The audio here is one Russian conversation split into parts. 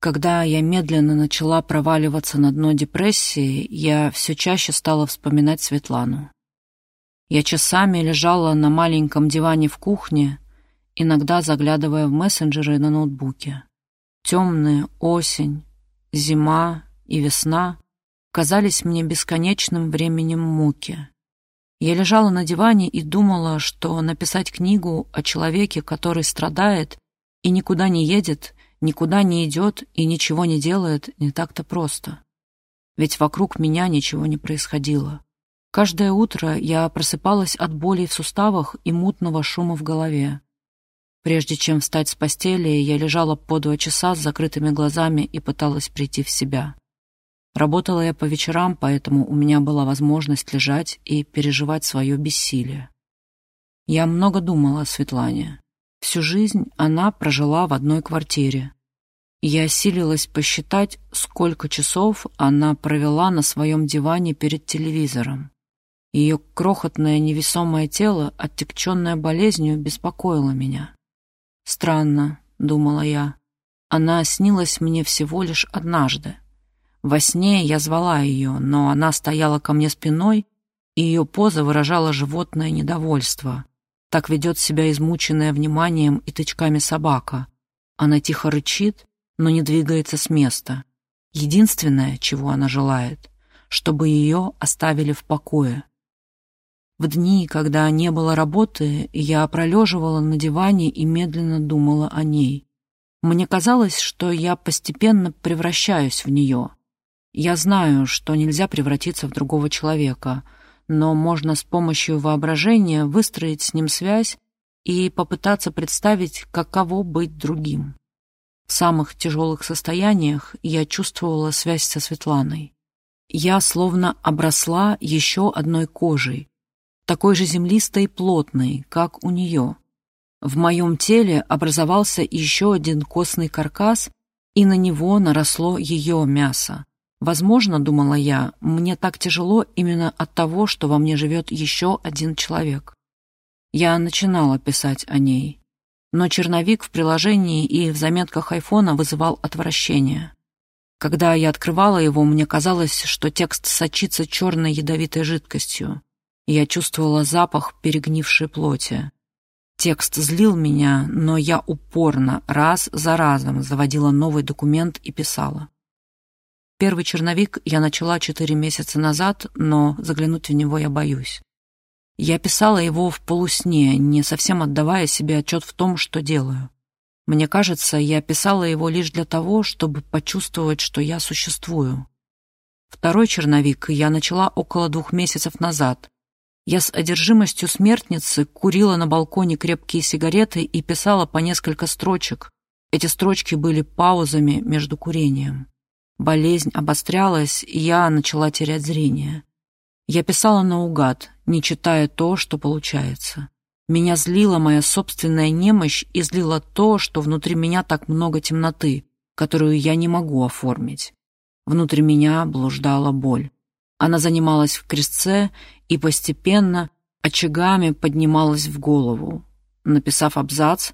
Когда я медленно начала проваливаться на дно депрессии, я все чаще стала вспоминать Светлану. Я часами лежала на маленьком диване в кухне, иногда заглядывая в мессенджеры на ноутбуке. Темная осень, зима и весна казались мне бесконечным временем муки. Я лежала на диване и думала, что написать книгу о человеке, который страдает и никуда не едет, никуда не идет и ничего не делает, не так-то просто. Ведь вокруг меня ничего не происходило. Каждое утро я просыпалась от боли в суставах и мутного шума в голове. Прежде чем встать с постели, я лежала по два часа с закрытыми глазами и пыталась прийти в себя. Работала я по вечерам, поэтому у меня была возможность лежать и переживать свое бессилие. Я много думала о Светлане. Всю жизнь она прожила в одной квартире. Я осилилась посчитать, сколько часов она провела на своем диване перед телевизором. Ее крохотное невесомое тело, оттекченное болезнью, беспокоило меня. «Странно», — думала я, — «она снилась мне всего лишь однажды. Во сне я звала ее, но она стояла ко мне спиной, и ее поза выражала животное недовольство. Так ведет себя измученная вниманием и тычками собака. Она тихо рычит, но не двигается с места. Единственное, чего она желает, чтобы ее оставили в покое. В дни, когда не было работы, я пролеживала на диване и медленно думала о ней. Мне казалось, что я постепенно превращаюсь в нее. Я знаю, что нельзя превратиться в другого человека, но можно с помощью воображения выстроить с ним связь и попытаться представить, каково быть другим. В самых тяжелых состояниях я чувствовала связь со Светланой. Я словно обросла еще одной кожей, такой же землистой и плотной, как у нее. В моем теле образовался еще один костный каркас, и на него наросло ее мясо. Возможно, думала я, мне так тяжело именно от того, что во мне живет еще один человек. Я начинала писать о ней, но черновик в приложении и в заметках айфона вызывал отвращение. Когда я открывала его, мне казалось, что текст сочится черной ядовитой жидкостью. Я чувствовала запах перегнившей плоти. Текст злил меня, но я упорно, раз за разом, заводила новый документ и писала. Первый черновик я начала четыре месяца назад, но заглянуть в него я боюсь. Я писала его в полусне, не совсем отдавая себе отчет в том, что делаю. Мне кажется, я писала его лишь для того, чтобы почувствовать, что я существую. Второй черновик я начала около двух месяцев назад, я с одержимостью смертницы курила на балконе крепкие сигареты и писала по несколько строчек. Эти строчки были паузами между курением. Болезнь обострялась, и я начала терять зрение. Я писала наугад, не читая то, что получается. Меня злила моя собственная немощь и злило то, что внутри меня так много темноты, которую я не могу оформить. Внутри меня блуждала боль. Она занималась в крестце и постепенно очагами поднималась в голову. Написав абзац,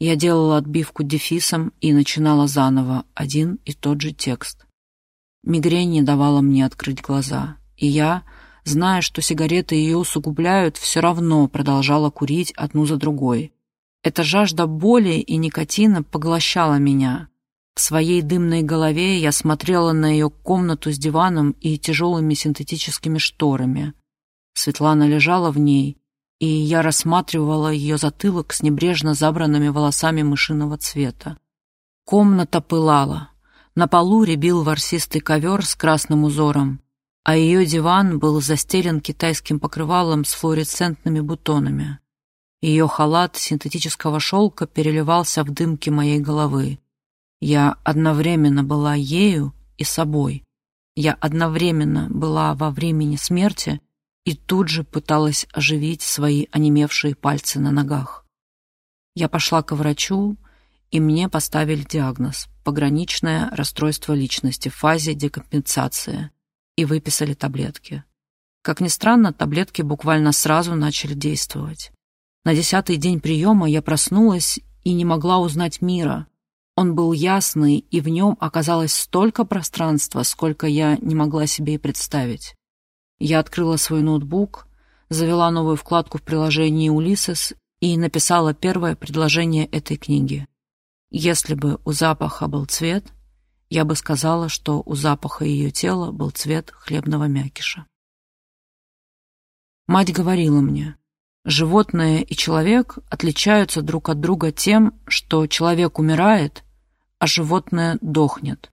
я делала отбивку дефисом и начинала заново один и тот же текст. Мигрень не давала мне открыть глаза, и я, зная, что сигареты ее усугубляют, все равно продолжала курить одну за другой. Эта жажда боли и никотина поглощала меня. В своей дымной голове я смотрела на ее комнату с диваном и тяжелыми синтетическими шторами. Светлана лежала в ней, и я рассматривала ее затылок с небрежно забранными волосами мышиного цвета. Комната пылала. На полу рябил ворсистый ковер с красным узором, а ее диван был застелен китайским покрывалом с флуоресцентными бутонами. Ее халат синтетического шелка переливался в дымке моей головы. Я одновременно была ею и собой. Я одновременно была во времени смерти и тут же пыталась оживить свои онемевшие пальцы на ногах. Я пошла к врачу, и мне поставили диагноз – пограничное расстройство личности в фазе декомпенсации, и выписали таблетки. Как ни странно, таблетки буквально сразу начали действовать. На десятый день приема я проснулась и не могла узнать мира. Он был ясный, и в нем оказалось столько пространства, сколько я не могла себе и представить. Я открыла свой ноутбук, завела новую вкладку в приложении «Улисses» и написала первое предложение этой книги. Если бы у запаха был цвет, я бы сказала, что у запаха ее тела был цвет хлебного мякиша. Мать говорила мне, животное и человек отличаются друг от друга тем, что человек умирает, а животное дохнет.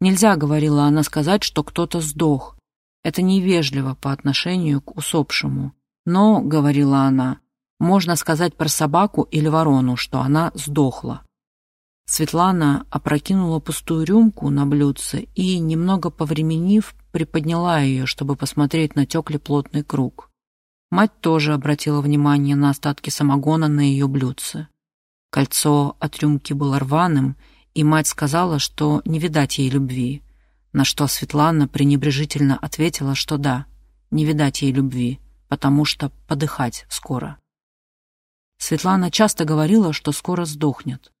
Нельзя, говорила она, сказать, что кто-то сдох. Это невежливо по отношению к усопшему. Но, говорила она, можно сказать про собаку или ворону, что она сдохла. Светлана опрокинула пустую рюмку на блюдце и, немного повременив, приподняла ее, чтобы посмотреть на теклый плотный круг. Мать тоже обратила внимание на остатки самогона на ее блюдце. Кольцо от рюмки было рваным, и мать сказала, что не видать ей любви, на что Светлана пренебрежительно ответила, что да, не видать ей любви, потому что подыхать скоро. Светлана часто говорила, что скоро сдохнет.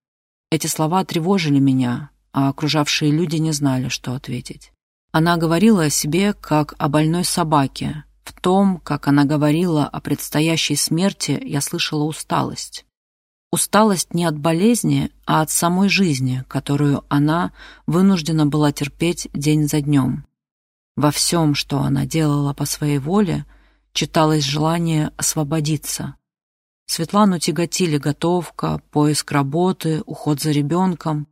Эти слова тревожили меня, а окружавшие люди не знали, что ответить. Она говорила о себе как о больной собаке. В том, как она говорила о предстоящей смерти, я слышала усталость. Усталость не от болезни, а от самой жизни, которую она вынуждена была терпеть день за днем. Во всем, что она делала по своей воле, читалось желание освободиться, Светлану тяготили готовка, поиск работы, уход за ребенком.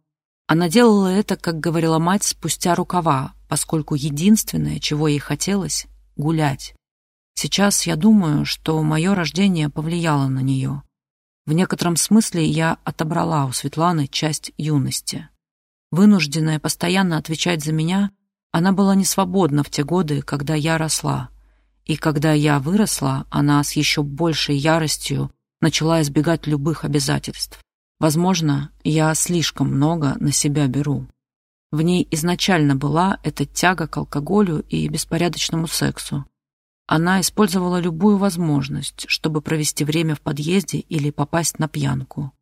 Она делала это, как говорила мать, спустя рукава, поскольку единственное, чего ей хотелось — гулять. Сейчас я думаю, что мое рождение повлияло на нее. В некотором смысле я отобрала у Светланы часть юности. Вынужденная постоянно отвечать за меня, она была не свободна в те годы, когда я росла. И когда я выросла, она с еще большей яростью начала избегать любых обязательств. Возможно, я слишком много на себя беру. В ней изначально была эта тяга к алкоголю и беспорядочному сексу. Она использовала любую возможность, чтобы провести время в подъезде или попасть на пьянку.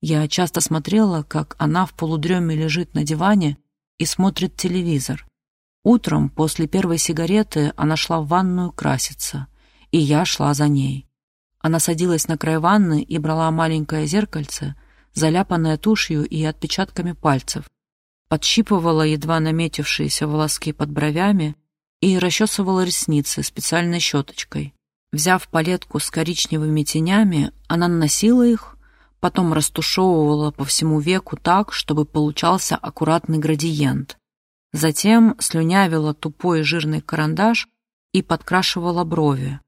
Я часто смотрела, как она в полудреме лежит на диване и смотрит телевизор. Утром, после первой сигареты, она шла в ванную краситься, и я шла за ней. Она садилась на край ванны и брала маленькое зеркальце, заляпанное тушью и отпечатками пальцев, подщипывала едва наметившиеся волоски под бровями и расчесывала ресницы специальной щеточкой. Взяв палетку с коричневыми тенями, она наносила их, потом растушевывала по всему веку так, чтобы получался аккуратный градиент. Затем слюнявила тупой жирный карандаш и подкрашивала брови.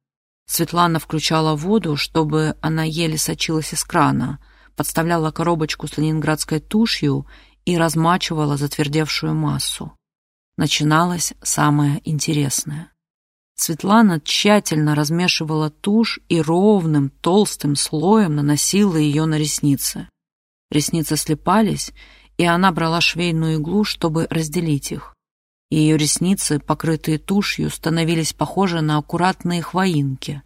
Светлана включала воду, чтобы она еле сочилась из крана, подставляла коробочку с ленинградской тушью и размачивала затвердевшую массу. Начиналось самое интересное. Светлана тщательно размешивала тушь и ровным, толстым слоем наносила ее на ресницы. Ресницы слепались, и она брала швейную иглу, чтобы разделить их. Ее ресницы, покрытые тушью, становились похожи на аккуратные хвоинки,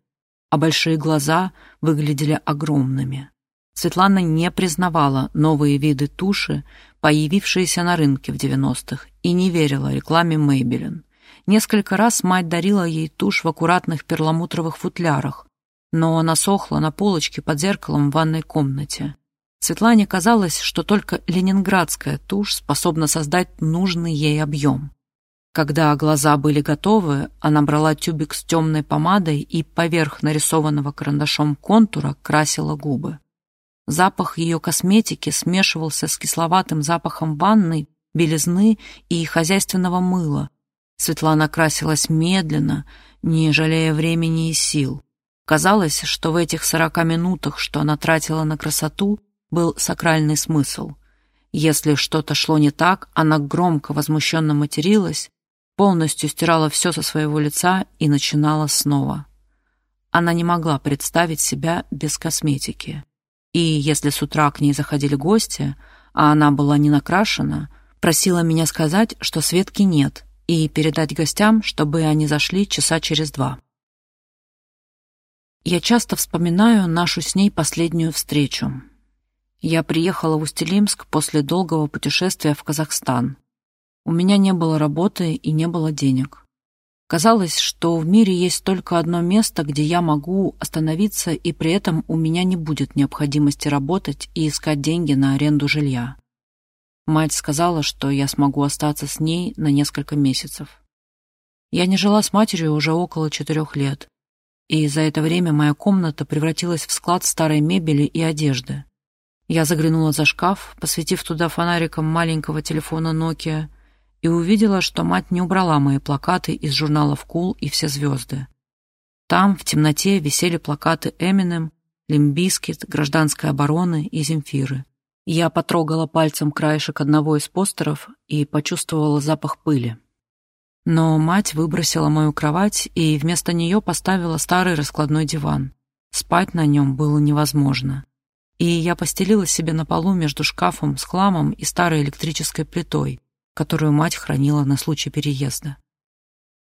а большие глаза выглядели огромными. Светлана не признавала новые виды туши, появившиеся на рынке в 90-х, и не верила рекламе Мейбелин. Несколько раз мать дарила ей тушь в аккуратных перламутровых футлярах, но она сохла на полочке под зеркалом в ванной комнате. Светлане казалось, что только ленинградская тушь способна создать нужный ей объем. Когда глаза были готовы, она брала тюбик с темной помадой и поверх нарисованного карандашом контура красила губы. Запах ее косметики смешивался с кисловатым запахом ванной, белизны и хозяйственного мыла. Светлана красилась медленно, не жалея времени и сил. Казалось, что в этих сорока минутах, что она тратила на красоту, был сакральный смысл. Если что-то шло не так, она громко возмущенно материлась, полностью стирала все со своего лица и начинала снова. Она не могла представить себя без косметики. И если с утра к ней заходили гости, а она была не накрашена, просила меня сказать, что Светки нет, и передать гостям, чтобы они зашли часа через два. Я часто вспоминаю нашу с ней последнюю встречу. Я приехала в Устилимск после долгого путешествия в Казахстан. У меня не было работы и не было денег. Казалось, что в мире есть только одно место, где я могу остановиться, и при этом у меня не будет необходимости работать и искать деньги на аренду жилья. Мать сказала, что я смогу остаться с ней на несколько месяцев. Я не жила с матерью уже около четырех лет, и за это время моя комната превратилась в склад старой мебели и одежды. Я заглянула за шкаф, посветив туда фонариком маленького телефона Nokia, и увидела, что мать не убрала мои плакаты из журналов «Cool» и «Все звезды». Там, в темноте, висели плакаты Эминем, Limp Bizkit, Гражданской обороны и Земфиры. Я потрогала пальцем краешек одного из постеров и почувствовала запах пыли. Но мать выбросила мою кровать и вместо нее поставила старый раскладной диван. Спать на нем было невозможно. И я постелила себе на полу между шкафом с хламом и старой электрической плитой, которую мать хранила на случай переезда.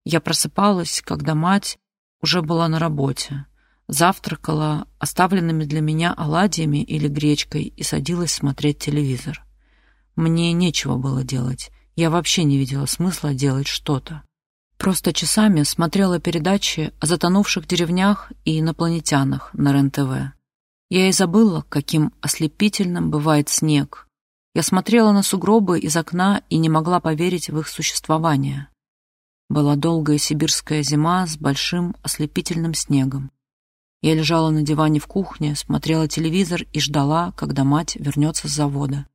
Я просыпалась, когда мать уже была на работе, завтракала оставленными для меня оладьями или гречкой и садилась смотреть телевизор. Мне нечего было делать, я вообще не видела смысла делать что-то. Просто часами смотрела передачи о затонувших деревнях и инопланетянах на РЕН-ТВ. Я и забыла, каким ослепительным бывает снег, я смотрела на сугробы из окна и не могла поверить в их существование. Была долгая сибирская зима с большим ослепительным снегом. Я лежала на диване в кухне, смотрела телевизор и ждала, когда мать вернется с завода.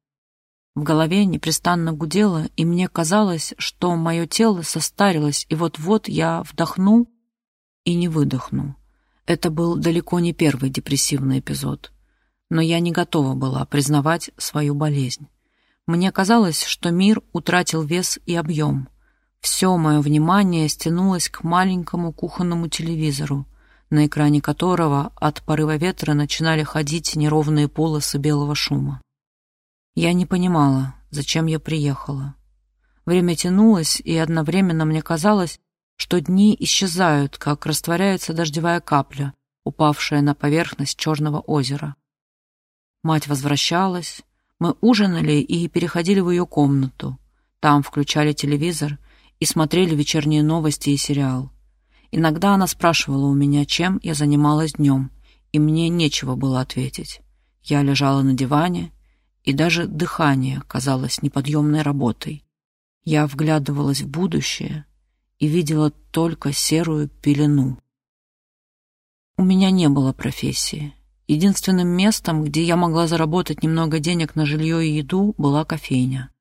В голове непрестанно гудело, и мне казалось, что мое тело состарилось, и вот-вот я вдохну и не выдохну. Это был далеко не первый депрессивный эпизод но я не готова была признавать свою болезнь. Мне казалось, что мир утратил вес и объем. Все мое внимание стянулось к маленькому кухонному телевизору, на экране которого от порыва ветра начинали ходить неровные полосы белого шума. Я не понимала, зачем я приехала. Время тянулось, и одновременно мне казалось, что дни исчезают, как растворяется дождевая капля, упавшая на поверхность черного озера. Мать возвращалась, мы ужинали и переходили в ее комнату. Там включали телевизор и смотрели вечерние новости и сериал. Иногда она спрашивала у меня, чем я занималась днем, и мне нечего было ответить. Я лежала на диване, и даже дыхание казалось неподъемной работой. Я вглядывалась в будущее и видела только серую пелену. У меня не было профессии. Единственным местом, где я могла заработать немного денег на жилье и еду, была кофейня.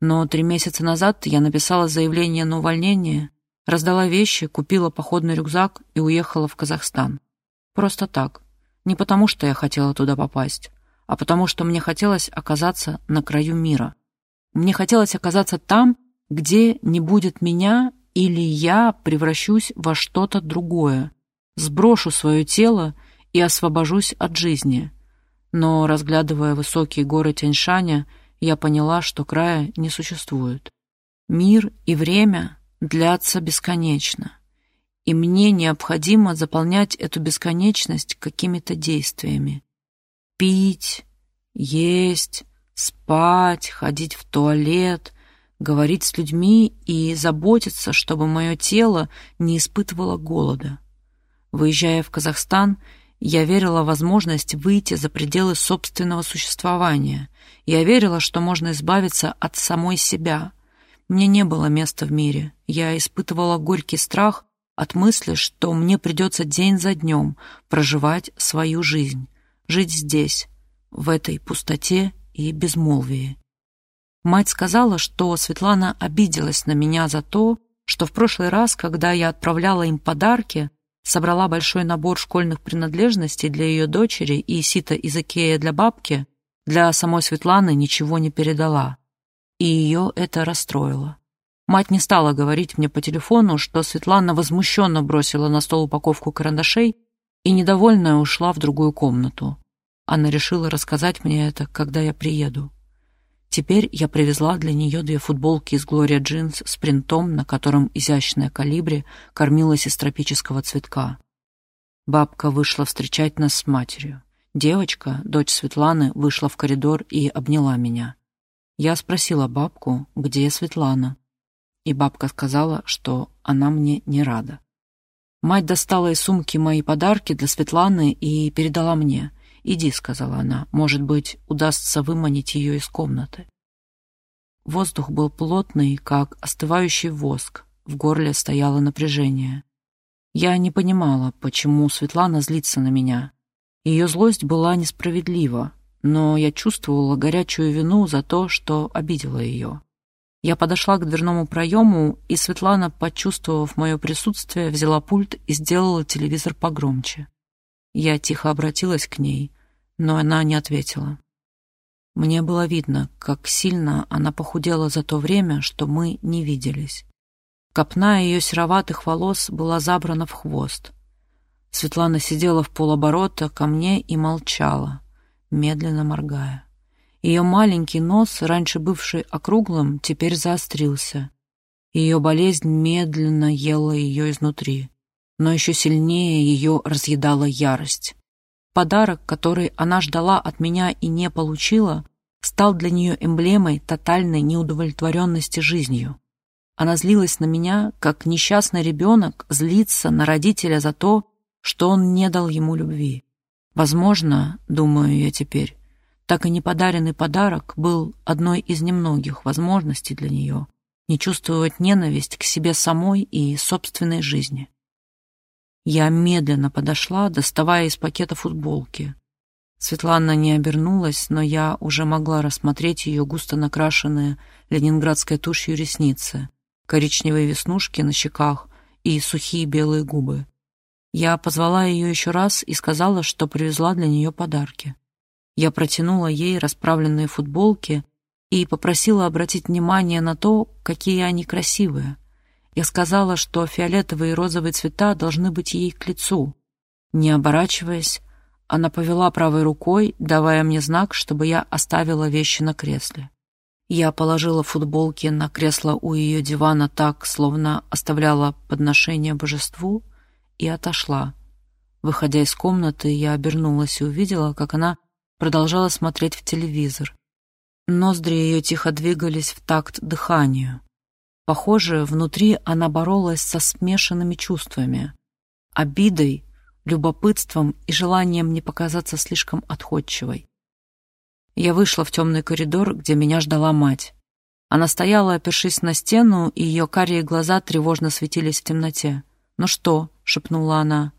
Но три месяца назад я написала заявление на увольнение, раздала вещи, купила походный рюкзак и уехала в Казахстан. Просто так. Не потому, что я хотела туда попасть, а потому, что мне хотелось оказаться на краю мира. Мне хотелось оказаться там, где не будет меня или я превращусь во что-то другое, сброшу свое тело и освобожусь от жизни. Но, разглядывая высокие горы Тяньшаня, я поняла, что края не существует. Мир и время длятся бесконечно, и мне необходимо заполнять эту бесконечность какими-то действиями. Пить, есть, спать, ходить в туалет, говорить с людьми и заботиться, чтобы мое тело не испытывало голода. Выезжая в Казахстан, я верила в возможность выйти за пределы собственного существования. Я верила, что можно избавиться от самой себя. Мне не было места в мире. Я испытывала горький страх от мысли, что мне придется день за днем проживать свою жизнь, жить здесь, в этой пустоте и безмолвии. Мать сказала, что Светлана обиделась на меня за то, что в прошлый раз, когда я отправляла им подарки, собрала большой набор школьных принадлежностей для ее дочери и сито из Икея для бабки, для самой Светланы ничего не передала. И ее это расстроило. Мать не стала говорить мне по телефону, что Светлана возмущенно бросила на стол упаковку карандашей и, недовольная, ушла в другую комнату. Она решила рассказать мне это, когда я приеду. Теперь я привезла для нее две футболки из Глория Джинс с принтом, на котором изящная калибри кормилась из тропического цветка. Бабка вышла встречать нас с матерью. Девочка, дочь Светланы, вышла в коридор и обняла меня. Я спросила бабку, где Светлана, и бабка сказала, что она мне не рада. Мать достала из сумки мои подарки для Светланы и передала мне. «Иди», — сказала она, — «может быть, удастся выманить ее из комнаты». Воздух был плотный, как остывающий воск, в горле стояло напряжение. Я не понимала, почему Светлана злится на меня. Ее злость была несправедлива, но я чувствовала горячую вину за то, что обидела ее. Я подошла к дверному проему, и Светлана, почувствовав мое присутствие, взяла пульт и сделала телевизор погромче. Я тихо обратилась к ней, но она не ответила. Мне было видно, как сильно она похудела за то время, что мы не виделись. Копна ее сероватых волос была забрана в хвост. Светлана сидела в полоборота ко мне и молчала, медленно моргая. Ее маленький нос, раньше бывший округлым, теперь заострился. Ее болезнь медленно ела ее изнутри, но еще сильнее ее разъедала ярость. Подарок, который она ждала от меня и не получила, стал для нее эмблемой тотальной неудовлетворенности жизнью. Она злилась на меня, как несчастный ребенок злится на родителя за то, что он не дал ему любви. Возможно, думаю я теперь, так и не подаренный подарок был одной из немногих возможностей для нее не чувствовать ненависть к себе самой и собственной жизни. Я медленно подошла, доставая из пакета футболки. Светлана не обернулась, но я уже могла рассмотреть ее густо накрашенные ленинградской тушью ресницы, коричневые веснушки на щеках и сухие белые губы. Я позвала ее еще раз и сказала, что привезла для нее подарки. Я протянула ей расправленные футболки и попросила обратить внимание на то, какие они красивые. Я сказала, что фиолетовые и розовые цвета должны быть ей к лицу. Не оборачиваясь, она повела правой рукой, давая мне знак, чтобы я оставила вещи на кресле. Я положила футболки на кресло у ее дивана так, словно оставляла подношение божеству, и отошла. Выходя из комнаты, я обернулась и увидела, как она продолжала смотреть в телевизор. Ноздри ее тихо двигались в такт дыханию. Похоже, внутри она боролась со смешанными чувствами. Обидой, любопытством и желанием не показаться слишком отходчивой. Я вышла в темный коридор, где меня ждала мать. Она стояла, опершись на стену, и ее карие глаза тревожно светились в темноте. «Ну что?» — шепнула она.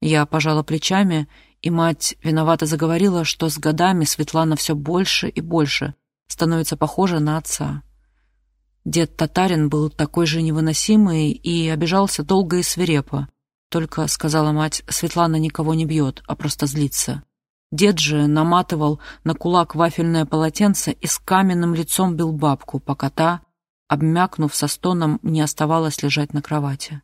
Я пожала плечами и мать виновато заговорила, что с годами Светлана все больше и больше становится похожа на отца. Дед Татарин был такой же невыносимый и обижался долго и свирепо. Только, сказала мать, Светлана никого не бьет, а просто злится. Дед же наматывал на кулак вафельное полотенце и с каменным лицом бил бабку, пока та, обмякнув со стоном, не оставалась лежать на кровати.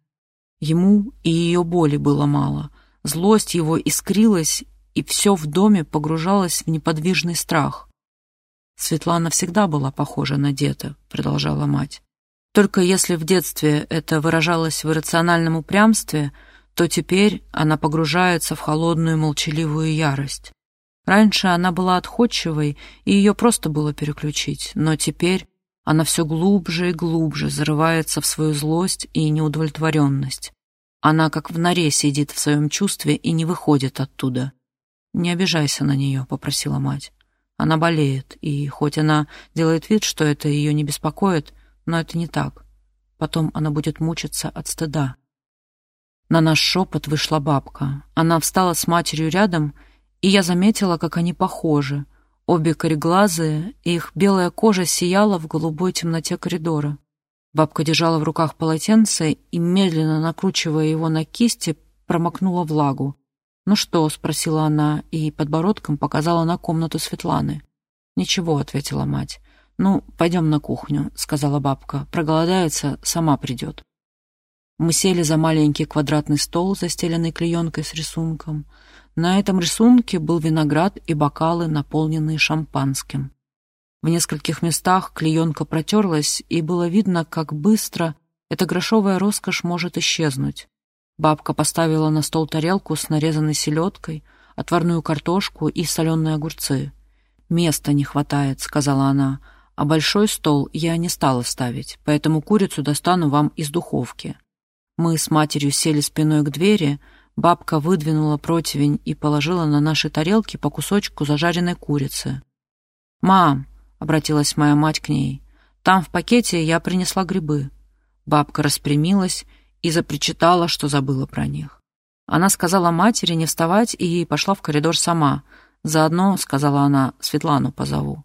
Ему и ее боли было мало — Злость его искрилась, и все в доме погружалось в неподвижный страх. «Светлана всегда была похожа на деда», — продолжала мать. «Только если в детстве это выражалось в иррациональном упрямстве, то теперь она погружается в холодную молчаливую ярость. Раньше она была отходчивой, и ее просто было переключить, но теперь она все глубже и глубже зарывается в свою злость и неудовлетворенность. Она как в норе сидит в своем чувстве и не выходит оттуда. «Не обижайся на нее», — попросила мать. Она болеет, и хоть она делает вид, что это ее не беспокоит, но это не так. Потом она будет мучиться от стыда. На наш шепот вышла бабка. Она встала с матерью рядом, и я заметила, как они похожи. Обе кореглазые, и их белая кожа сияла в голубой темноте коридора. Бабка держала в руках полотенце и, медленно накручивая его на кисти, промокнула влагу. «Ну что?» — спросила она и подбородком показала на комнату Светланы. «Ничего», — ответила мать. «Ну, пойдем на кухню», — сказала бабка. «Проголодается, сама придет». Мы сели за маленький квадратный стол, застеленный клеенкой с рисунком. На этом рисунке был виноград и бокалы, наполненные шампанским. В нескольких местах клеенка протерлась, и было видно, как быстро эта грошовая роскошь может исчезнуть. Бабка поставила на стол тарелку с нарезанной селедкой, отварную картошку и соленые огурцы. «Места не хватает», — сказала она, — «а большой стол я не стала ставить, поэтому курицу достану вам из духовки». Мы с матерью сели спиной к двери, бабка выдвинула противень и положила на наши тарелки по кусочку зажаренной курицы. «Мам», — обратилась моя мать к ней, — «там в пакете я принесла грибы». Бабка распрямилась и запричитала, что забыла про них. Она сказала матери не вставать и пошла в коридор сама. Заодно, сказала она, Светлану позову.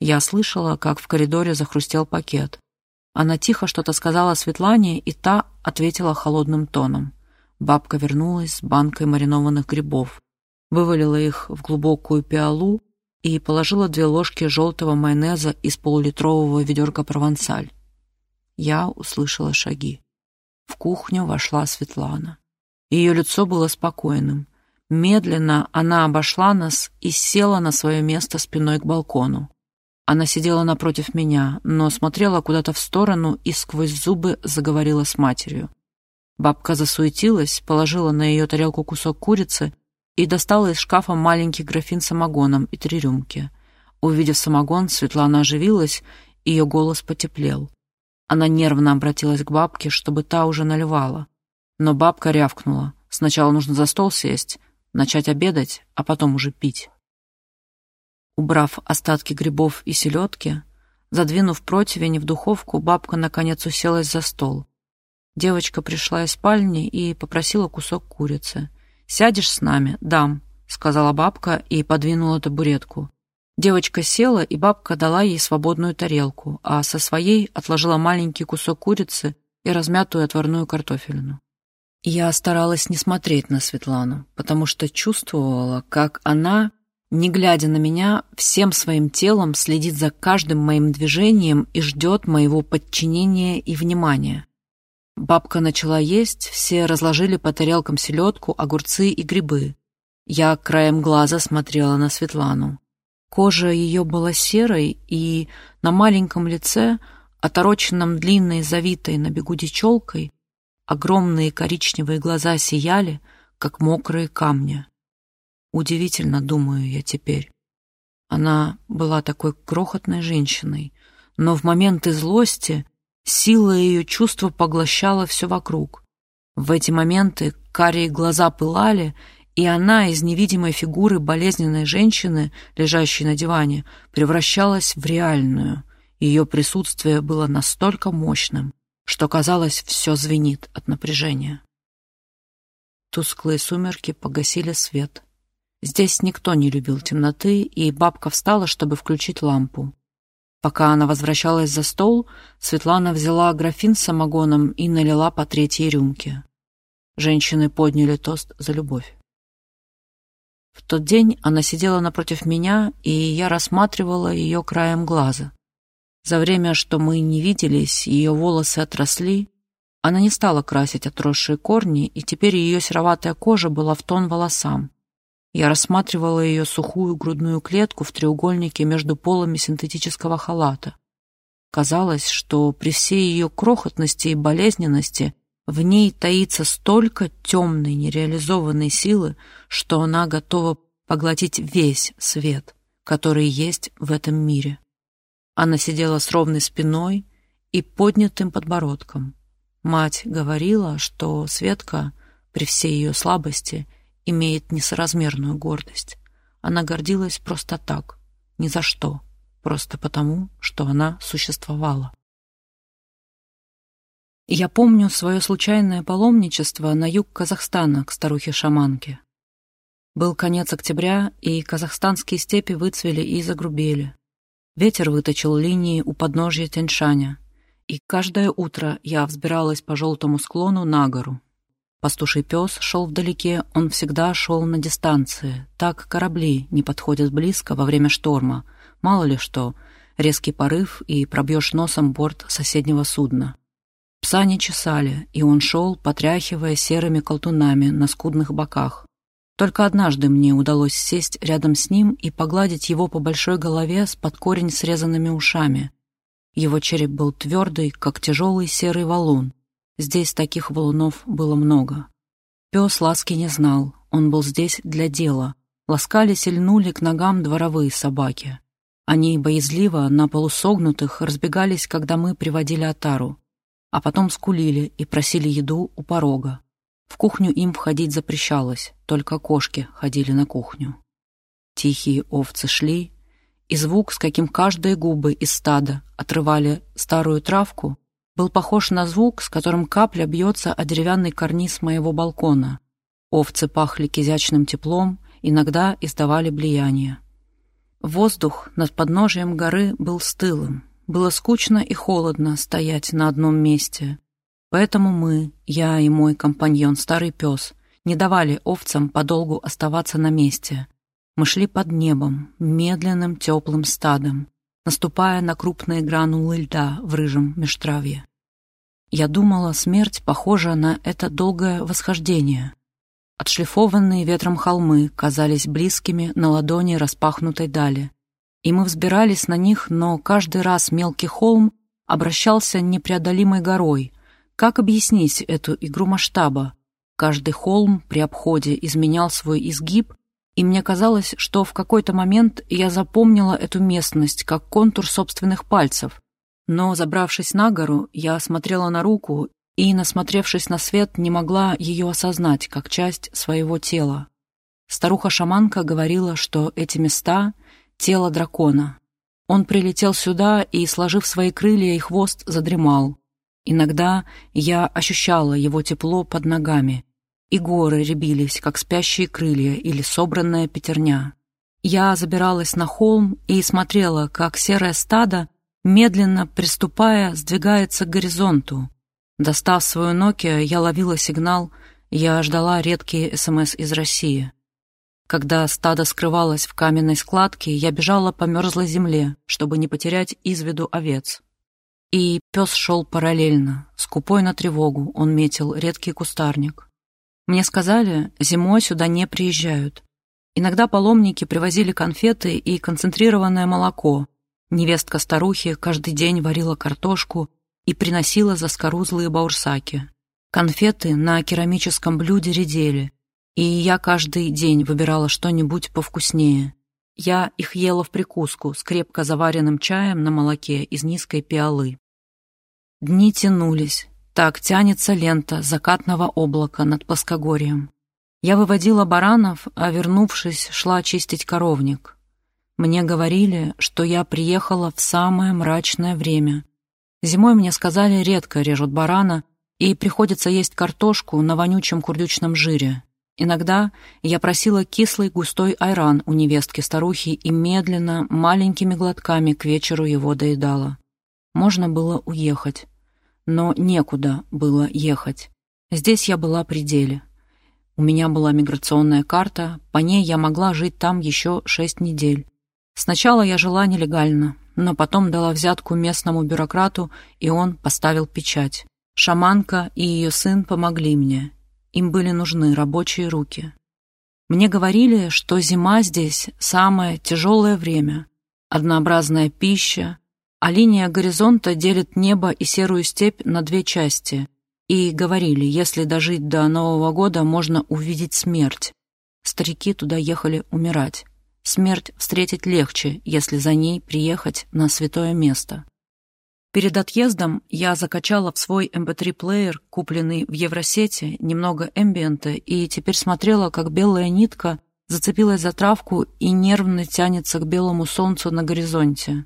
Я слышала, как в коридоре захрустел пакет. Она тихо что-то сказала Светлане, и та ответила холодным тоном. Бабка вернулась с банкой маринованных грибов, вывалила их в глубокую пиалу и положила две ложки желтого майонеза из полулитрового ведерка провансаль. Я услышала шаги. В кухню вошла Светлана. Ее лицо было спокойным. Медленно она обошла нас и села на свое место спиной к балкону. Она сидела напротив меня, но смотрела куда-то в сторону и сквозь зубы заговорила с матерью. Бабка засуетилась, положила на ее тарелку кусок курицы и достала из шкафа маленький графин самогоном и три рюмки. Увидев самогон, Светлана оживилась, ее голос потеплел. Она нервно обратилась к бабке, чтобы та уже наливала. Но бабка рявкнула. Сначала нужно за стол сесть, начать обедать, а потом уже пить. Убрав остатки грибов и селедки, задвинув противень в духовку, бабка наконец уселась за стол. Девочка пришла из спальни и попросила кусок курицы. «Сядешь с нами? Дам», — сказала бабка и подвинула табуретку. Девочка села, и бабка дала ей свободную тарелку, а со своей отложила маленький кусок курицы и размятую отварную картофелину. Я старалась не смотреть на Светлану, потому что чувствовала, как она, не глядя на меня, всем своим телом следит за каждым моим движением и ждет моего подчинения и внимания. Бабка начала есть, все разложили по тарелкам селедку, огурцы и грибы. Я краем глаза смотрела на Светлану. Кожа ее была серой, и на маленьком лице, отороченном длинной, завитой на бегуди челкой, огромные коричневые глаза сияли, как мокрые камни. Удивительно, думаю я теперь. Она была такой крохотной женщиной, но в моменты злости сила ее чувства поглощала все вокруг. В эти моменты карие глаза пылали, и она из невидимой фигуры болезненной женщины, лежащей на диване, превращалась в реальную. Ее присутствие было настолько мощным, что, казалось, все звенит от напряжения. Тусклые сумерки погасили свет. Здесь никто не любил темноты, и бабка встала, чтобы включить лампу. Пока она возвращалась за стол, Светлана взяла графин с самогоном и налила по третьей рюмке. Женщины подняли тост за любовь. В тот день она сидела напротив меня, и я рассматривала ее краем глаза. За время, что мы не виделись, ее волосы отросли, она не стала красить отросшие корни, и теперь ее сероватая кожа была в тон волосам. Я рассматривала ее сухую грудную клетку в треугольнике между полами синтетического халата. Казалось, что при всей ее крохотности и болезненности в ней таится столько темной, нереализованной силы, что она готова поглотить весь свет, который есть в этом мире. Она сидела с ровной спиной и поднятым подбородком. Мать говорила, что Светка, при всей ее слабости, имеет несоразмерную гордость. Она гордилась просто так, ни за что, просто потому, что она существовала. Я помню свое случайное паломничество на юг Казахстана к старухе-шаманке. Был конец октября, и казахстанские степи выцвели и загрубели. Ветер выточил линии у подножья Тяньшаня, и каждое утро я взбиралась по желтому склону на гору. Пастуший пес шел вдалеке, он всегда шел на дистанции. Так корабли не подходят близко во время шторма. Мало ли что, резкий порыв, и пробьешь носом борт соседнего судна. Пса не чесали, и он шел, потряхивая серыми колтунами на скудных боках. Только однажды мне удалось сесть рядом с ним и погладить его по большой голове с под корень срезанными ушами. Его череп был твердый, как тяжелый серый валун. Здесь таких валунов было много. Пес ласки не знал, он был здесь для дела, ласкались и льнули к ногам дворовые собаки. Они боязливо на полусогнутых разбегались, когда мы приводили отару, а потом скулили и просили еду у порога. В кухню им входить запрещалось, только кошки ходили на кухню. Тихие овцы шли, и звук, с каким каждые губы из стада отрывали старую травку, был похож на звук, с которым капля бьется о деревянный карниз моего балкона. Овцы пахли кизячным теплом, иногда издавали блияние. Воздух над подножием горы был стылым. Было скучно и холодно стоять на одном месте. Поэтому мы, я и мой компаньон, старый пес, не давали овцам подолгу оставаться на месте. Мы шли под небом, медленным теплым стадом, наступая на крупные гранулы льда в рыжем межтравье. Я думала, смерть похожа на это долгое восхождение. Отшлифованные ветром холмы казались близкими на ладони распахнутой дали. И мы взбирались на них, но каждый раз мелкий холм обращался непреодолимой горой. Как объяснить эту игру масштаба? Каждый холм при обходе изменял свой изгиб, и мне казалось, что в какой-то момент я запомнила эту местность как контур собственных пальцев, но, забравшись на гору, я смотрела на руку и, насмотревшись на свет, не могла ее осознать как часть своего тела. Старуха-шаманка говорила, что эти места — тело дракона. Он прилетел сюда и, сложив свои крылья и хвост, задремал. Иногда я ощущала его тепло под ногами, и горы рябились, как спящие крылья или собранная пятерня. Я забиралась на холм и смотрела, как серое стадо медленно приступая, сдвигается к горизонту. Достав свою Nokia, я ловила сигнал, я ждала редкие СМС из России. Когда стадо скрывалось в каменной складке, я бежала по мерзлой земле, чтобы не потерять из виду овец. И пес шел параллельно, скупой на тревогу, он метил редкий кустарник. Мне сказали, зимой сюда не приезжают. Иногда паломники привозили конфеты и концентрированное молоко, Невестка старухи каждый день варила картошку и приносила заскорузлые баурсаки. Конфеты на керамическом блюде редели, и я каждый день выбирала что-нибудь повкуснее. Я их ела в прикуску с крепко заваренным чаем на молоке из низкой пиалы. Дни тянулись. Так тянется лента закатного облака над плоскогорьем. Я выводила баранов, а, вернувшись, шла чистить коровник. Мне говорили, что я приехала в самое мрачное время. Зимой мне сказали, редко режут барана, и приходится есть картошку на вонючем курдючном жире. Иногда я просила кислый густой айран у невестки-старухи и медленно, маленькими глотками к вечеру его доедала. Можно было уехать. Но некуда было ехать. Здесь я была при деле. У меня была миграционная карта, по ней я могла жить там еще шесть недель. Сначала я жила нелегально, но потом дала взятку местному бюрократу, и он поставил печать. Шаманка и ее сын помогли мне. Им были нужны рабочие руки. Мне говорили, что зима здесь самое тяжелое время. Однообразная пища, а линия горизонта делит небо и серую степь на две части. И говорили, если дожить до Нового года, можно увидеть смерть. Старики туда ехали умирать. Смерть встретить легче, если за ней приехать на святое место. Перед отъездом я закачала в свой MP3-плеер, эм купленный в Евросети, немного эмбиента, и теперь смотрела, как белая нитка зацепилась за травку и нервно тянется к белому солнцу на горизонте.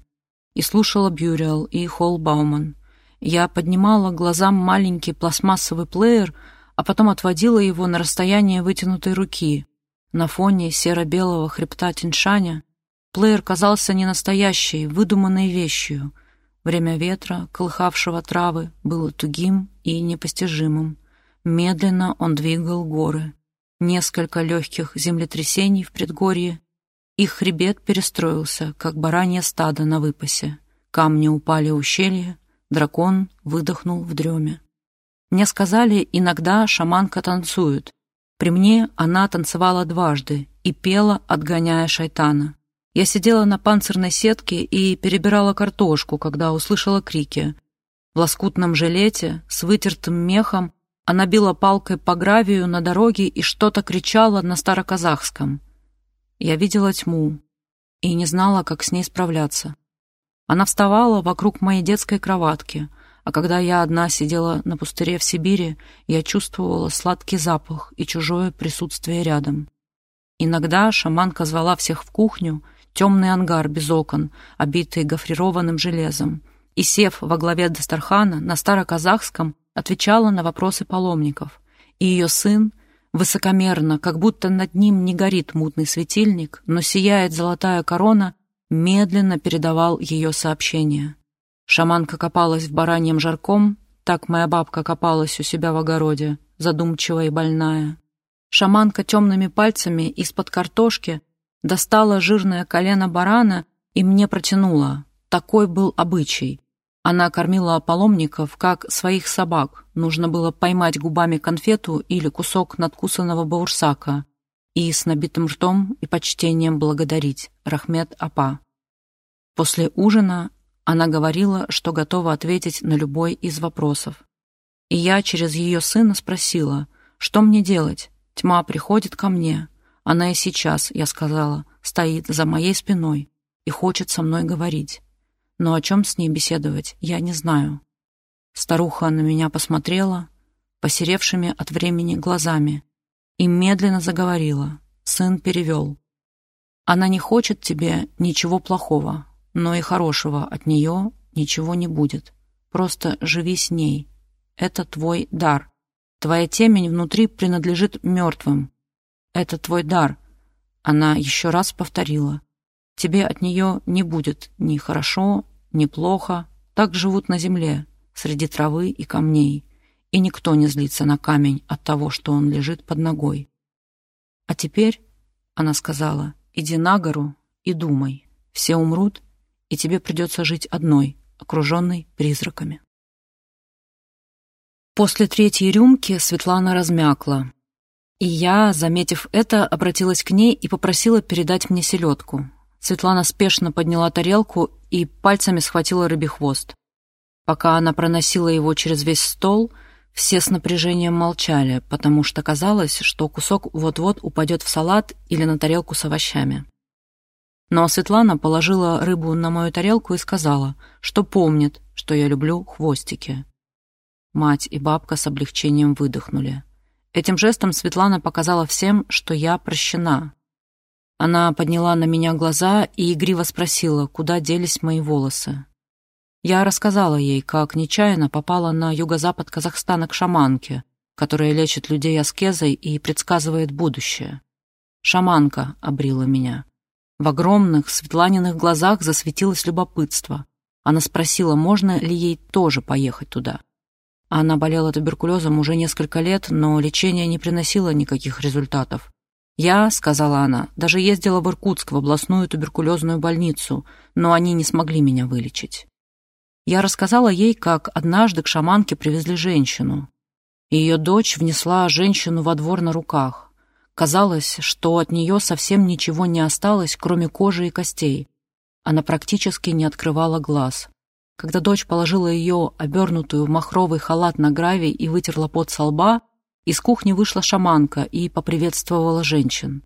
И слушала Бюриал и Холл Бауман. Я поднимала глазам маленький пластмассовый плеер, а потом отводила его на расстояние вытянутой руки, на фоне серо-белого хребта Тиньшаня плеер казался не настоящей, выдуманной вещью. Время ветра, колыхавшего травы, было тугим и непостижимым. Медленно он двигал горы. Несколько легких землетрясений в предгорье. Их хребет перестроился, как баранье стадо на выпасе. Камни упали в ущелье, дракон выдохнул в дреме. Мне сказали, иногда шаманка танцует, при мне она танцевала дважды и пела, отгоняя шайтана. Я сидела на панцирной сетке и перебирала картошку, когда услышала крики. В лоскутном жилете с вытертым мехом она била палкой по гравию на дороге и что-то кричала на староказахском. Я видела тьму и не знала, как с ней справляться. Она вставала вокруг моей детской кроватки, а когда я одна сидела на пустыре в Сибири, я чувствовала сладкий запах и чужое присутствие рядом. Иногда шаманка звала всех в кухню, темный ангар без окон, обитый гофрированным железом, и, сев во главе Дастархана на староказахском, отвечала на вопросы паломников, и ее сын, высокомерно, как будто над ним не горит мутный светильник, но сияет золотая корона, медленно передавал ее сообщение. Шаманка копалась в бараньем жарком, так моя бабка копалась у себя в огороде, задумчивая и больная. Шаманка темными пальцами из-под картошки достала жирное колено барана и мне протянула. Такой был обычай. Она кормила паломников, как своих собак. Нужно было поймать губами конфету или кусок надкусанного баурсака и с набитым ртом и почтением благодарить Рахмет Апа. После ужина она говорила, что готова ответить на любой из вопросов. И я через ее сына спросила, что мне делать? Тьма приходит ко мне. Она и сейчас, я сказала, стоит за моей спиной и хочет со мной говорить но о чем с ней беседовать, я не знаю. Старуха на меня посмотрела, посеревшими от времени глазами, и медленно заговорила. Сын перевел. «Она не хочет тебе ничего плохого, но и хорошего от нее ничего не будет. Просто живи с ней. Это твой дар. Твоя темень внутри принадлежит мертвым. Это твой дар». Она еще раз повторила. «Тебе от нее не будет ни хорошо, неплохо, так живут на земле, среди травы и камней, и никто не злится на камень от того, что он лежит под ногой. А теперь, она сказала, иди на гору и думай, все умрут, и тебе придется жить одной, окруженной призраками. После третьей рюмки Светлана размякла, и я, заметив это, обратилась к ней и попросила передать мне селедку. Светлана спешно подняла тарелку и пальцами схватила рыбий хвост. Пока она проносила его через весь стол, все с напряжением молчали, потому что казалось, что кусок вот-вот упадет в салат или на тарелку с овощами. Но Светлана положила рыбу на мою тарелку и сказала, что помнит, что я люблю хвостики. Мать и бабка с облегчением выдохнули. Этим жестом Светлана показала всем, что я прощена, она подняла на меня глаза и игриво спросила, куда делись мои волосы. Я рассказала ей, как нечаянно попала на юго-запад Казахстана к шаманке, которая лечит людей аскезой и предсказывает будущее. Шаманка обрила меня. В огромных Светланиных глазах засветилось любопытство. Она спросила, можно ли ей тоже поехать туда. Она болела туберкулезом уже несколько лет, но лечение не приносило никаких результатов. «Я», — сказала она, — «даже ездила в Иркутск, в областную туберкулезную больницу, но они не смогли меня вылечить». Я рассказала ей, как однажды к шаманке привезли женщину. Ее дочь внесла женщину во двор на руках. Казалось, что от нее совсем ничего не осталось, кроме кожи и костей. Она практически не открывала глаз. Когда дочь положила ее, обернутую в махровый халат на гравий и вытерла пот со лба, из кухни вышла шаманка и поприветствовала женщин.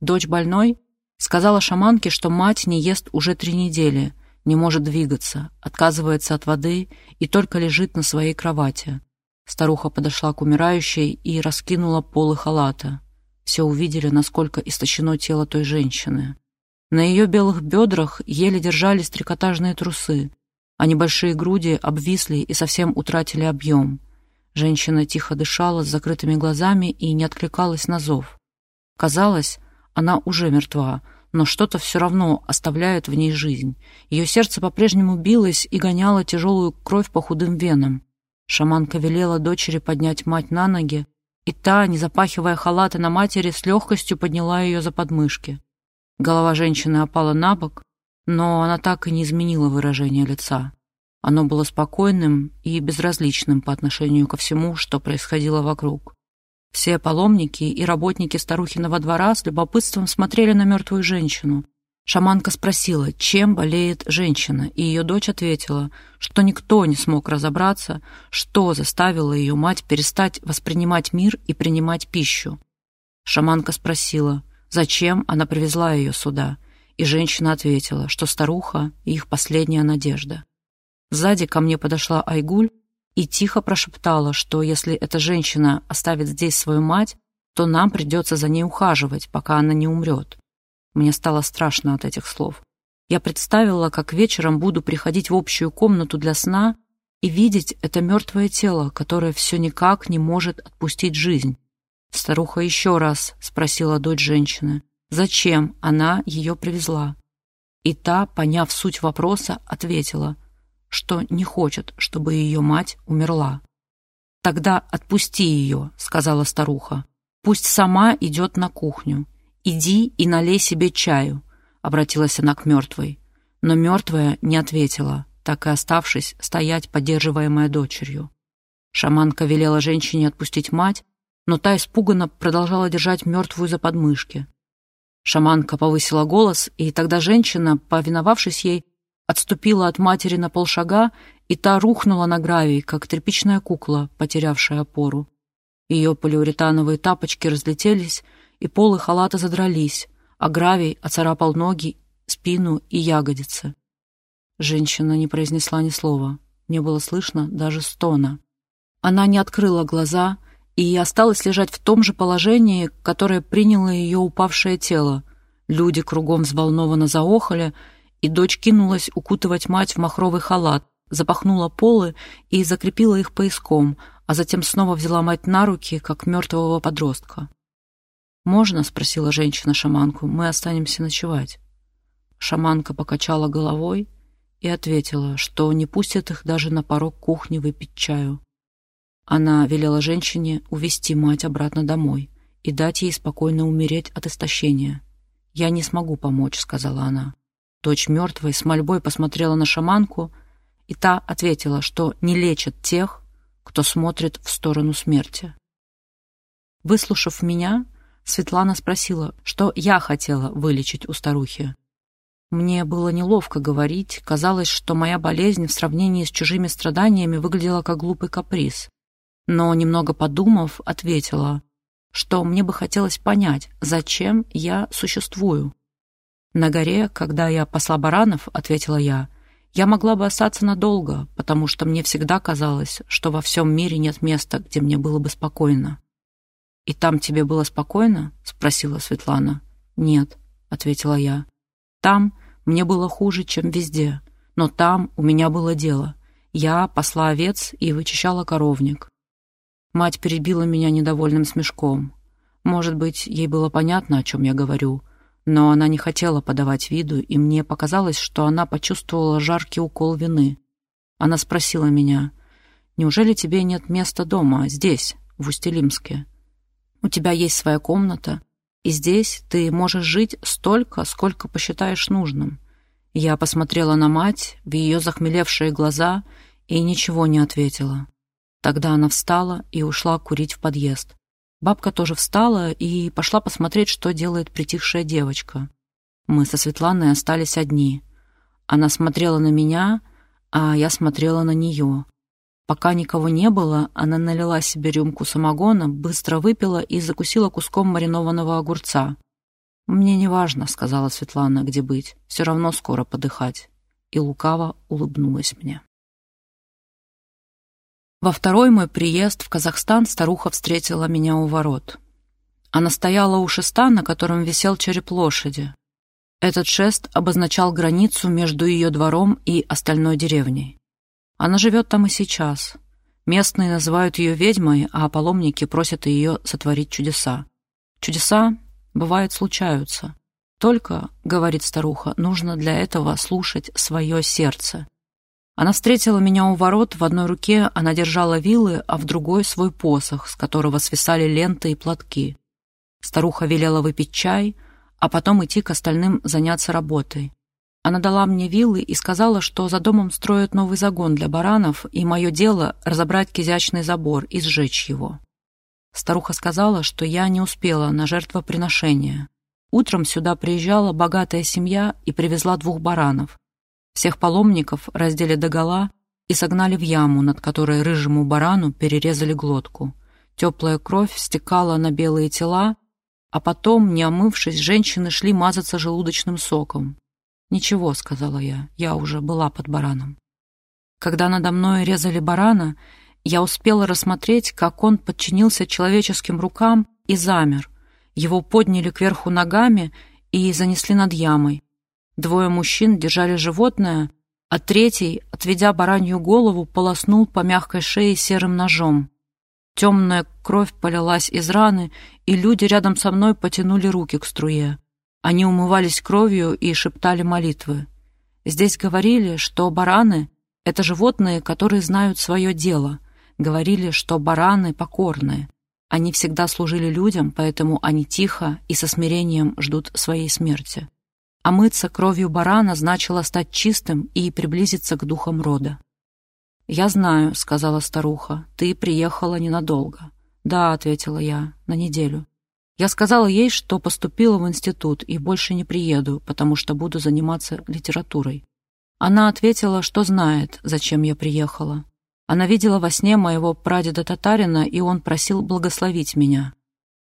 Дочь больной сказала шаманке, что мать не ест уже три недели, не может двигаться, отказывается от воды и только лежит на своей кровати. Старуха подошла к умирающей и раскинула полы халата. Все увидели, насколько истощено тело той женщины. На ее белых бедрах еле держались трикотажные трусы, а небольшие груди обвисли и совсем утратили объем. Женщина тихо дышала с закрытыми глазами и не откликалась на зов. Казалось, она уже мертва, но что-то все равно оставляет в ней жизнь. Ее сердце по-прежнему билось и гоняло тяжелую кровь по худым венам. Шаманка велела дочери поднять мать на ноги, и та, не запахивая халата на матери, с легкостью подняла ее за подмышки. Голова женщины опала на бок, но она так и не изменила выражение лица. Оно было спокойным и безразличным по отношению ко всему, что происходило вокруг. Все паломники и работники старухиного двора с любопытством смотрели на мертвую женщину. Шаманка спросила, чем болеет женщина, и ее дочь ответила, что никто не смог разобраться, что заставило ее мать перестать воспринимать мир и принимать пищу. Шаманка спросила, зачем она привезла ее сюда, и женщина ответила, что старуха — их последняя надежда. Сзади ко мне подошла Айгуль и тихо прошептала, что если эта женщина оставит здесь свою мать, то нам придется за ней ухаживать, пока она не умрет. Мне стало страшно от этих слов. Я представила, как вечером буду приходить в общую комнату для сна и видеть это мертвое тело, которое все никак не может отпустить жизнь. Старуха еще раз спросила дочь женщины, зачем она ее привезла. И та, поняв суть вопроса, ответила, что не хочет, чтобы ее мать умерла. «Тогда отпусти ее», — сказала старуха. «Пусть сама идет на кухню. Иди и налей себе чаю», — обратилась она к мертвой. Но мертвая не ответила, так и оставшись стоять, поддерживаемая дочерью. Шаманка велела женщине отпустить мать, но та испуганно продолжала держать мертвую за подмышки. Шаманка повысила голос, и тогда женщина, повиновавшись ей, отступила от матери на полшага, и та рухнула на гравий, как тряпичная кукла, потерявшая опору. Ее полиуретановые тапочки разлетелись, и полы халата задрались, а гравий оцарапал ноги, спину и ягодицы. Женщина не произнесла ни слова, не было слышно даже стона. Она не открыла глаза, и осталась лежать в том же положении, которое приняло ее упавшее тело. Люди кругом взволнованно заохали, и дочь кинулась укутывать мать в махровый халат, запахнула полы и закрепила их пояском, а затем снова взяла мать на руки, как мертвого подростка. «Можно?» — спросила женщина шаманку. «Мы останемся ночевать». Шаманка покачала головой и ответила, что не пустят их даже на порог кухни выпить чаю. Она велела женщине увести мать обратно домой и дать ей спокойно умереть от истощения. «Я не смогу помочь», — сказала она. Дочь мертвой с мольбой посмотрела на шаманку, и та ответила, что не лечат тех, кто смотрит в сторону смерти. Выслушав меня, Светлана спросила, что я хотела вылечить у старухи. Мне было неловко говорить, казалось, что моя болезнь в сравнении с чужими страданиями выглядела как глупый каприз но, немного подумав, ответила, что мне бы хотелось понять, зачем я существую. «На горе, когда я пасла баранов», — ответила я, — «я могла бы остаться надолго, потому что мне всегда казалось, что во всем мире нет места, где мне было бы спокойно». «И там тебе было спокойно?» — спросила Светлана. «Нет», — ответила я. «Там мне было хуже, чем везде, но там у меня было дело. Я пасла овец и вычищала коровник. Мать перебила меня недовольным смешком. Может быть, ей было понятно, о чем я говорю, но она не хотела подавать виду, и мне показалось, что она почувствовала жаркий укол вины. Она спросила меня, «Неужели тебе нет места дома, здесь, в Устилимске? У тебя есть своя комната, и здесь ты можешь жить столько, сколько посчитаешь нужным». Я посмотрела на мать, в ее захмелевшие глаза, и ничего не ответила. Тогда она встала и ушла курить в подъезд. Бабка тоже встала и пошла посмотреть, что делает притихшая девочка. Мы со Светланой остались одни. Она смотрела на меня, а я смотрела на нее. Пока никого не было, она налила себе рюмку самогона, быстро выпила и закусила куском маринованного огурца. «Мне не важно», — сказала Светлана, — «где быть. Все равно скоро подыхать». И лукаво улыбнулась мне. Во второй мой приезд в Казахстан старуха встретила меня у ворот. Она стояла у шеста, на котором висел череп лошади. Этот шест обозначал границу между ее двором и остальной деревней. Она живет там и сейчас. Местные называют ее ведьмой, а паломники просят ее сотворить чудеса. Чудеса, бывает, случаются. Только, говорит старуха, нужно для этого слушать свое сердце. Она встретила меня у ворот, в одной руке она держала вилы, а в другой — свой посох, с которого свисали ленты и платки. Старуха велела выпить чай, а потом идти к остальным заняться работой. Она дала мне вилы и сказала, что за домом строят новый загон для баранов, и мое дело — разобрать кизячный забор и сжечь его. Старуха сказала, что я не успела на жертвоприношение. Утром сюда приезжала богатая семья и привезла двух баранов. Всех паломников раздели догола и согнали в яму, над которой рыжему барану перерезали глотку. Теплая кровь стекала на белые тела, А потом, не омывшись, женщины шли мазаться желудочным соком. «Ничего», — сказала я, — «я уже была под бараном». Когда надо мной резали барана, я успела рассмотреть, как он подчинился человеческим рукам и замер. Его подняли кверху ногами и занесли над ямой. Двое мужчин держали животное, а третий, отведя баранью голову, полоснул по мягкой шее серым ножом. Темная кровь полилась из раны, и люди рядом со мной потянули руки к струе. Они умывались кровью и шептали молитвы. Здесь говорили, что бараны — это животные, которые знают свое дело. Говорили, что бараны покорные. Они всегда служили людям, поэтому они тихо и со смирением ждут своей смерти. А мыться кровью барана значило стать чистым и приблизиться к духам рода. «Я знаю», — сказала старуха, — «ты приехала ненадолго». «Да», — ответила я, — «на неделю». Я сказала ей, что поступила в институт и больше не приеду, потому что буду заниматься литературой. Она ответила, что знает, зачем я приехала. Она видела во сне моего прадеда-татарина, и он просил благословить меня.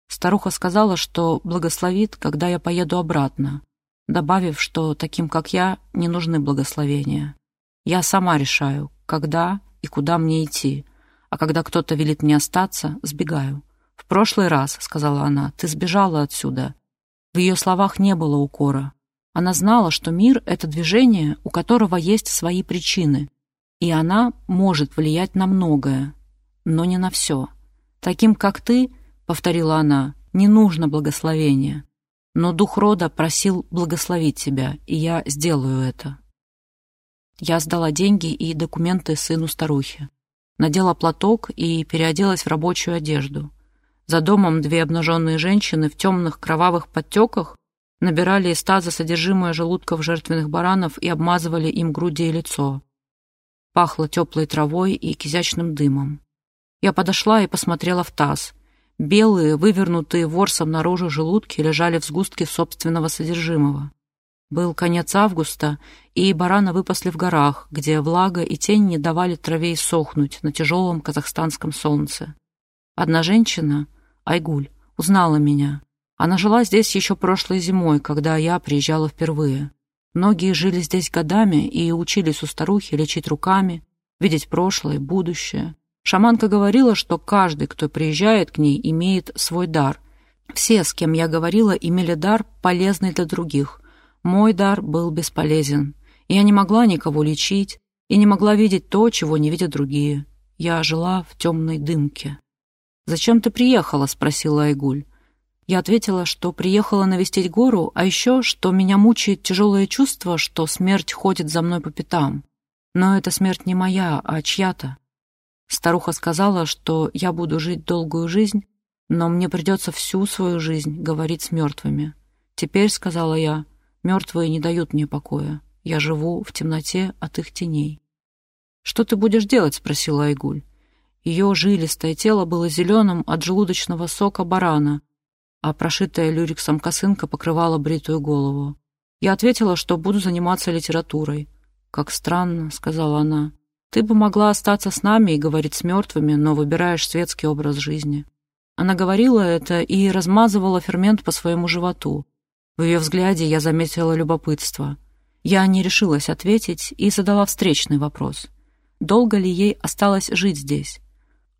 Старуха сказала, что благословит, когда я поеду обратно, добавив, что таким, как я, не нужны благословения. Я сама решаю, когда и куда мне идти, а когда кто-то велит мне остаться, сбегаю. «В прошлый раз», — сказала она, — «ты сбежала отсюда». В ее словах не было укора. Она знала, что мир — это движение, у которого есть свои причины, и она может влиять на многое, но не на все. «Таким, как ты», — повторила она, — «не нужно благословения. Но дух рода просил благословить тебя, и я сделаю это». Я сдала деньги и документы сыну старухи. Надела платок и переоделась в рабочую одежду. За домом две обнаженные женщины в темных кровавых подтеках набирали из таза содержимое желудков жертвенных баранов и обмазывали им груди и лицо. Пахло теплой травой и кизячным дымом. Я подошла и посмотрела в таз. Белые, вывернутые ворсом наружу желудки лежали в сгустке собственного содержимого. Был конец августа, и барана выпасли в горах, где влага и тень не давали траве сохнуть на тяжелом казахстанском солнце. Одна женщина, Айгуль, узнала меня. Она жила здесь еще прошлой зимой, когда я приезжала впервые. Многие жили здесь годами и учились у старухи лечить руками, видеть прошлое, будущее. Шаманка говорила, что каждый, кто приезжает к ней, имеет свой дар. Все, с кем я говорила, имели дар, полезный для других. Мой дар был бесполезен. Я не могла никого лечить и не могла видеть то, чего не видят другие. Я жила в темной дымке. «Зачем ты приехала?» — спросила Айгуль. Я ответила, что приехала навестить гору, а еще, что меня мучает тяжелое чувство, что смерть ходит за мной по пятам. Но эта смерть не моя, а чья-то. Старуха сказала, что я буду жить долгую жизнь, но мне придется всю свою жизнь говорить с мертвыми. Теперь, сказала я, Мертвые не дают мне покоя. Я живу в темноте от их теней. «Что ты будешь делать?» — спросила Айгуль. Ее жилистое тело было зеленым от желудочного сока барана, а прошитая люрексом косынка покрывала бритую голову. Я ответила, что буду заниматься литературой. «Как странно», — сказала она. «Ты бы могла остаться с нами и говорить с мертвыми, но выбираешь светский образ жизни». Она говорила это и размазывала фермент по своему животу. В ее взгляде я заметила любопытство. Я не решилась ответить и задала встречный вопрос. Долго ли ей осталось жить здесь?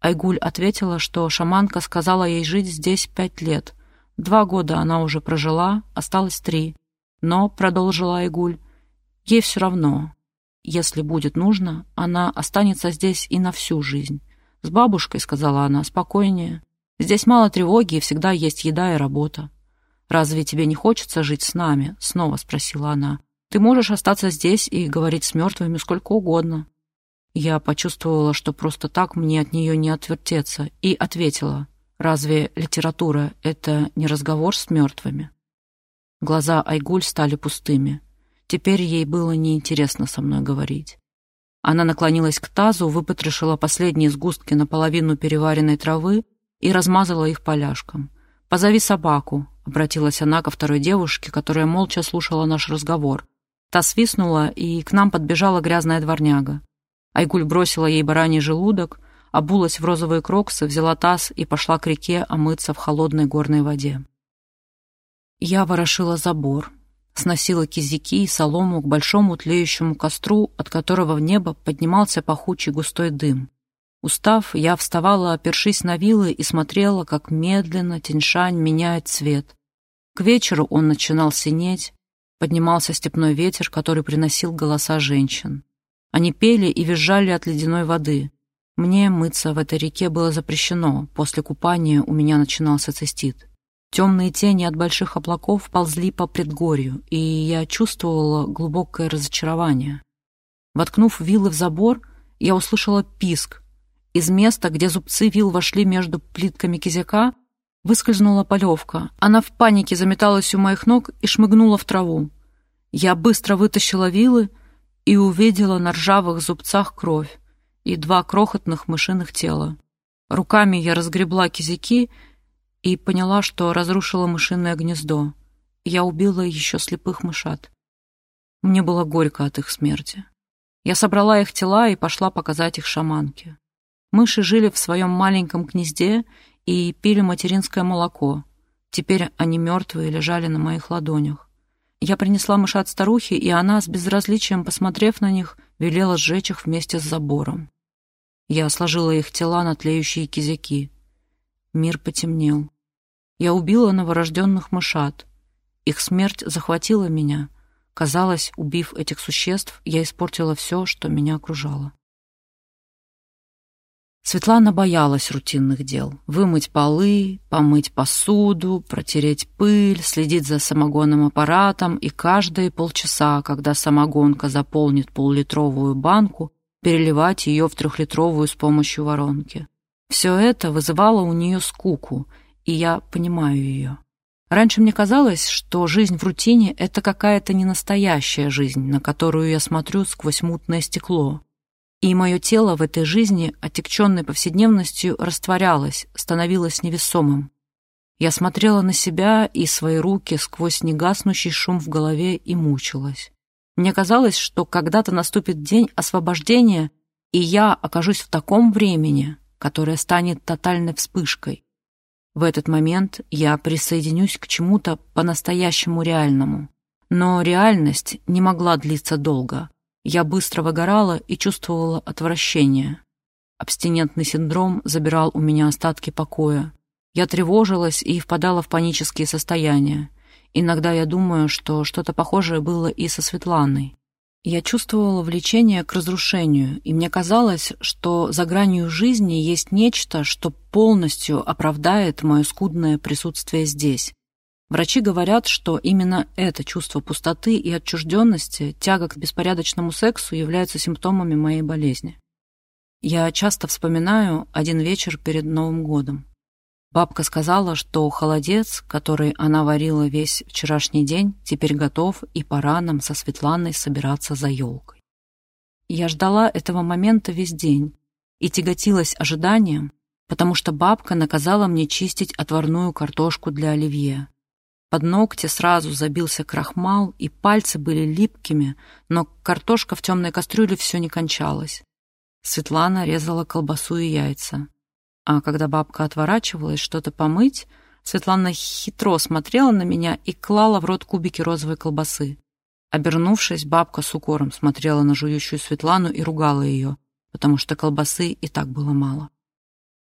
Айгуль ответила, что шаманка сказала ей жить здесь пять лет. Два года она уже прожила, осталось три. Но, продолжила Айгуль, ей все равно. Если будет нужно, она останется здесь и на всю жизнь. С бабушкой, сказала она, спокойнее. Здесь мало тревоги и всегда есть еда и работа. «Разве тебе не хочется жить с нами?» — снова спросила она. «Ты можешь остаться здесь и говорить с мертвыми сколько угодно». Я почувствовала, что просто так мне от нее не отвертеться, и ответила, «Разве литература — это не разговор с мертвыми?» Глаза Айгуль стали пустыми. Теперь ей было неинтересно со мной говорить. Она наклонилась к тазу, выпотрошила последние сгустки наполовину переваренной травы и размазала их поляшком. «Позови собаку», — обратилась она ко второй девушке, которая молча слушала наш разговор. Та свистнула, и к нам подбежала грязная дворняга. Айгуль бросила ей бараний желудок, обулась в розовые кроксы, взяла таз и пошла к реке омыться в холодной горной воде. Я ворошила забор, сносила кизяки и солому к большому тлеющему костру, от которого в небо поднимался пахучий густой дым. Устав, я вставала, опершись на вилы, и смотрела, как медленно Тиньшань меняет цвет. К вечеру он начинал синеть, поднимался степной ветер, который приносил голоса женщин. Они пели и визжали от ледяной воды. Мне мыться в этой реке было запрещено, после купания у меня начинался цистит. Темные тени от больших облаков ползли по предгорью, и я чувствовала глубокое разочарование. Воткнув вилы в забор, я услышала писк, из места, где зубцы вил вошли между плитками кизяка, выскользнула полевка. Она в панике заметалась у моих ног и шмыгнула в траву. Я быстро вытащила вилы и увидела на ржавых зубцах кровь и два крохотных мышиных тела. Руками я разгребла кизяки и поняла, что разрушила мышиное гнездо. Я убила еще слепых мышат. Мне было горько от их смерти. Я собрала их тела и пошла показать их шаманке. Мыши жили в своем маленьком гнезде и пили материнское молоко. Теперь они мертвые лежали на моих ладонях. Я принесла мышат старухи, и она, с безразличием посмотрев на них, велела сжечь их вместе с забором. Я сложила их тела на тлеющие кизяки. Мир потемнел. Я убила новорожденных мышат. Их смерть захватила меня. Казалось, убив этих существ, я испортила все, что меня окружало. Светлана боялась рутинных дел. Вымыть полы, помыть посуду, протереть пыль, следить за самогонным аппаратом и каждые полчаса, когда самогонка заполнит поллитровую банку, переливать ее в трехлитровую с помощью воронки. Все это вызывало у нее скуку, и я понимаю ее. Раньше мне казалось, что жизнь в рутине — это какая-то ненастоящая жизнь, на которую я смотрю сквозь мутное стекло и мое тело в этой жизни, отягченной повседневностью, растворялось, становилось невесомым. Я смотрела на себя и свои руки сквозь негаснущий шум в голове и мучилась. Мне казалось, что когда-то наступит день освобождения, и я окажусь в таком времени, которое станет тотальной вспышкой. В этот момент я присоединюсь к чему-то по-настоящему реальному. Но реальность не могла длиться долго. Я быстро выгорала и чувствовала отвращение. Абстинентный синдром забирал у меня остатки покоя. Я тревожилась и впадала в панические состояния. Иногда я думаю, что что-то похожее было и со Светланой. Я чувствовала влечение к разрушению, и мне казалось, что за гранью жизни есть нечто, что полностью оправдает мое скудное присутствие здесь. Врачи говорят, что именно это чувство пустоты и отчужденности, тяга к беспорядочному сексу являются симптомами моей болезни. Я часто вспоминаю один вечер перед Новым годом. Бабка сказала, что холодец, который она варила весь вчерашний день, теперь готов, и пора нам со Светланой собираться за елкой. Я ждала этого момента весь день и тяготилась ожиданием, потому что бабка наказала мне чистить отварную картошку для оливье. Под ногти сразу забился крахмал, и пальцы были липкими, но картошка в темной кастрюле все не кончалась. Светлана резала колбасу и яйца. А когда бабка отворачивалась что-то помыть, Светлана хитро смотрела на меня и клала в рот кубики розовой колбасы. Обернувшись, бабка с укором смотрела на жующую Светлану и ругала ее, потому что колбасы и так было мало.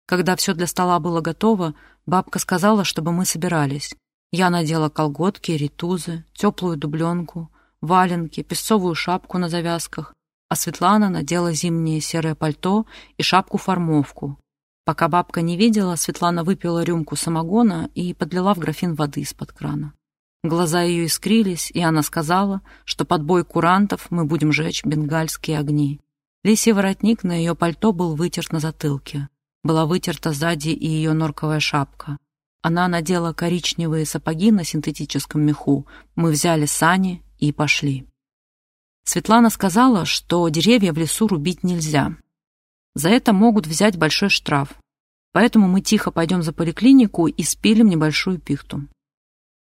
Когда все для стола было готово, бабка сказала, чтобы мы собирались. Я надела колготки, ритузы, теплую дубленку, валенки, песцовую шапку на завязках, а Светлана надела зимнее серое пальто и шапку-формовку. Пока бабка не видела, Светлана выпила рюмку самогона и подлила в графин воды из-под крана. Глаза ее искрились, и она сказала, что под бой курантов мы будем жечь бенгальские огни. Лисий воротник на ее пальто был вытерт на затылке. Была вытерта сзади и ее норковая шапка. Она надела коричневые сапоги на синтетическом меху. Мы взяли сани и пошли. Светлана сказала, что деревья в лесу рубить нельзя. За это могут взять большой штраф. Поэтому мы тихо пойдем за поликлинику и спилим небольшую пихту.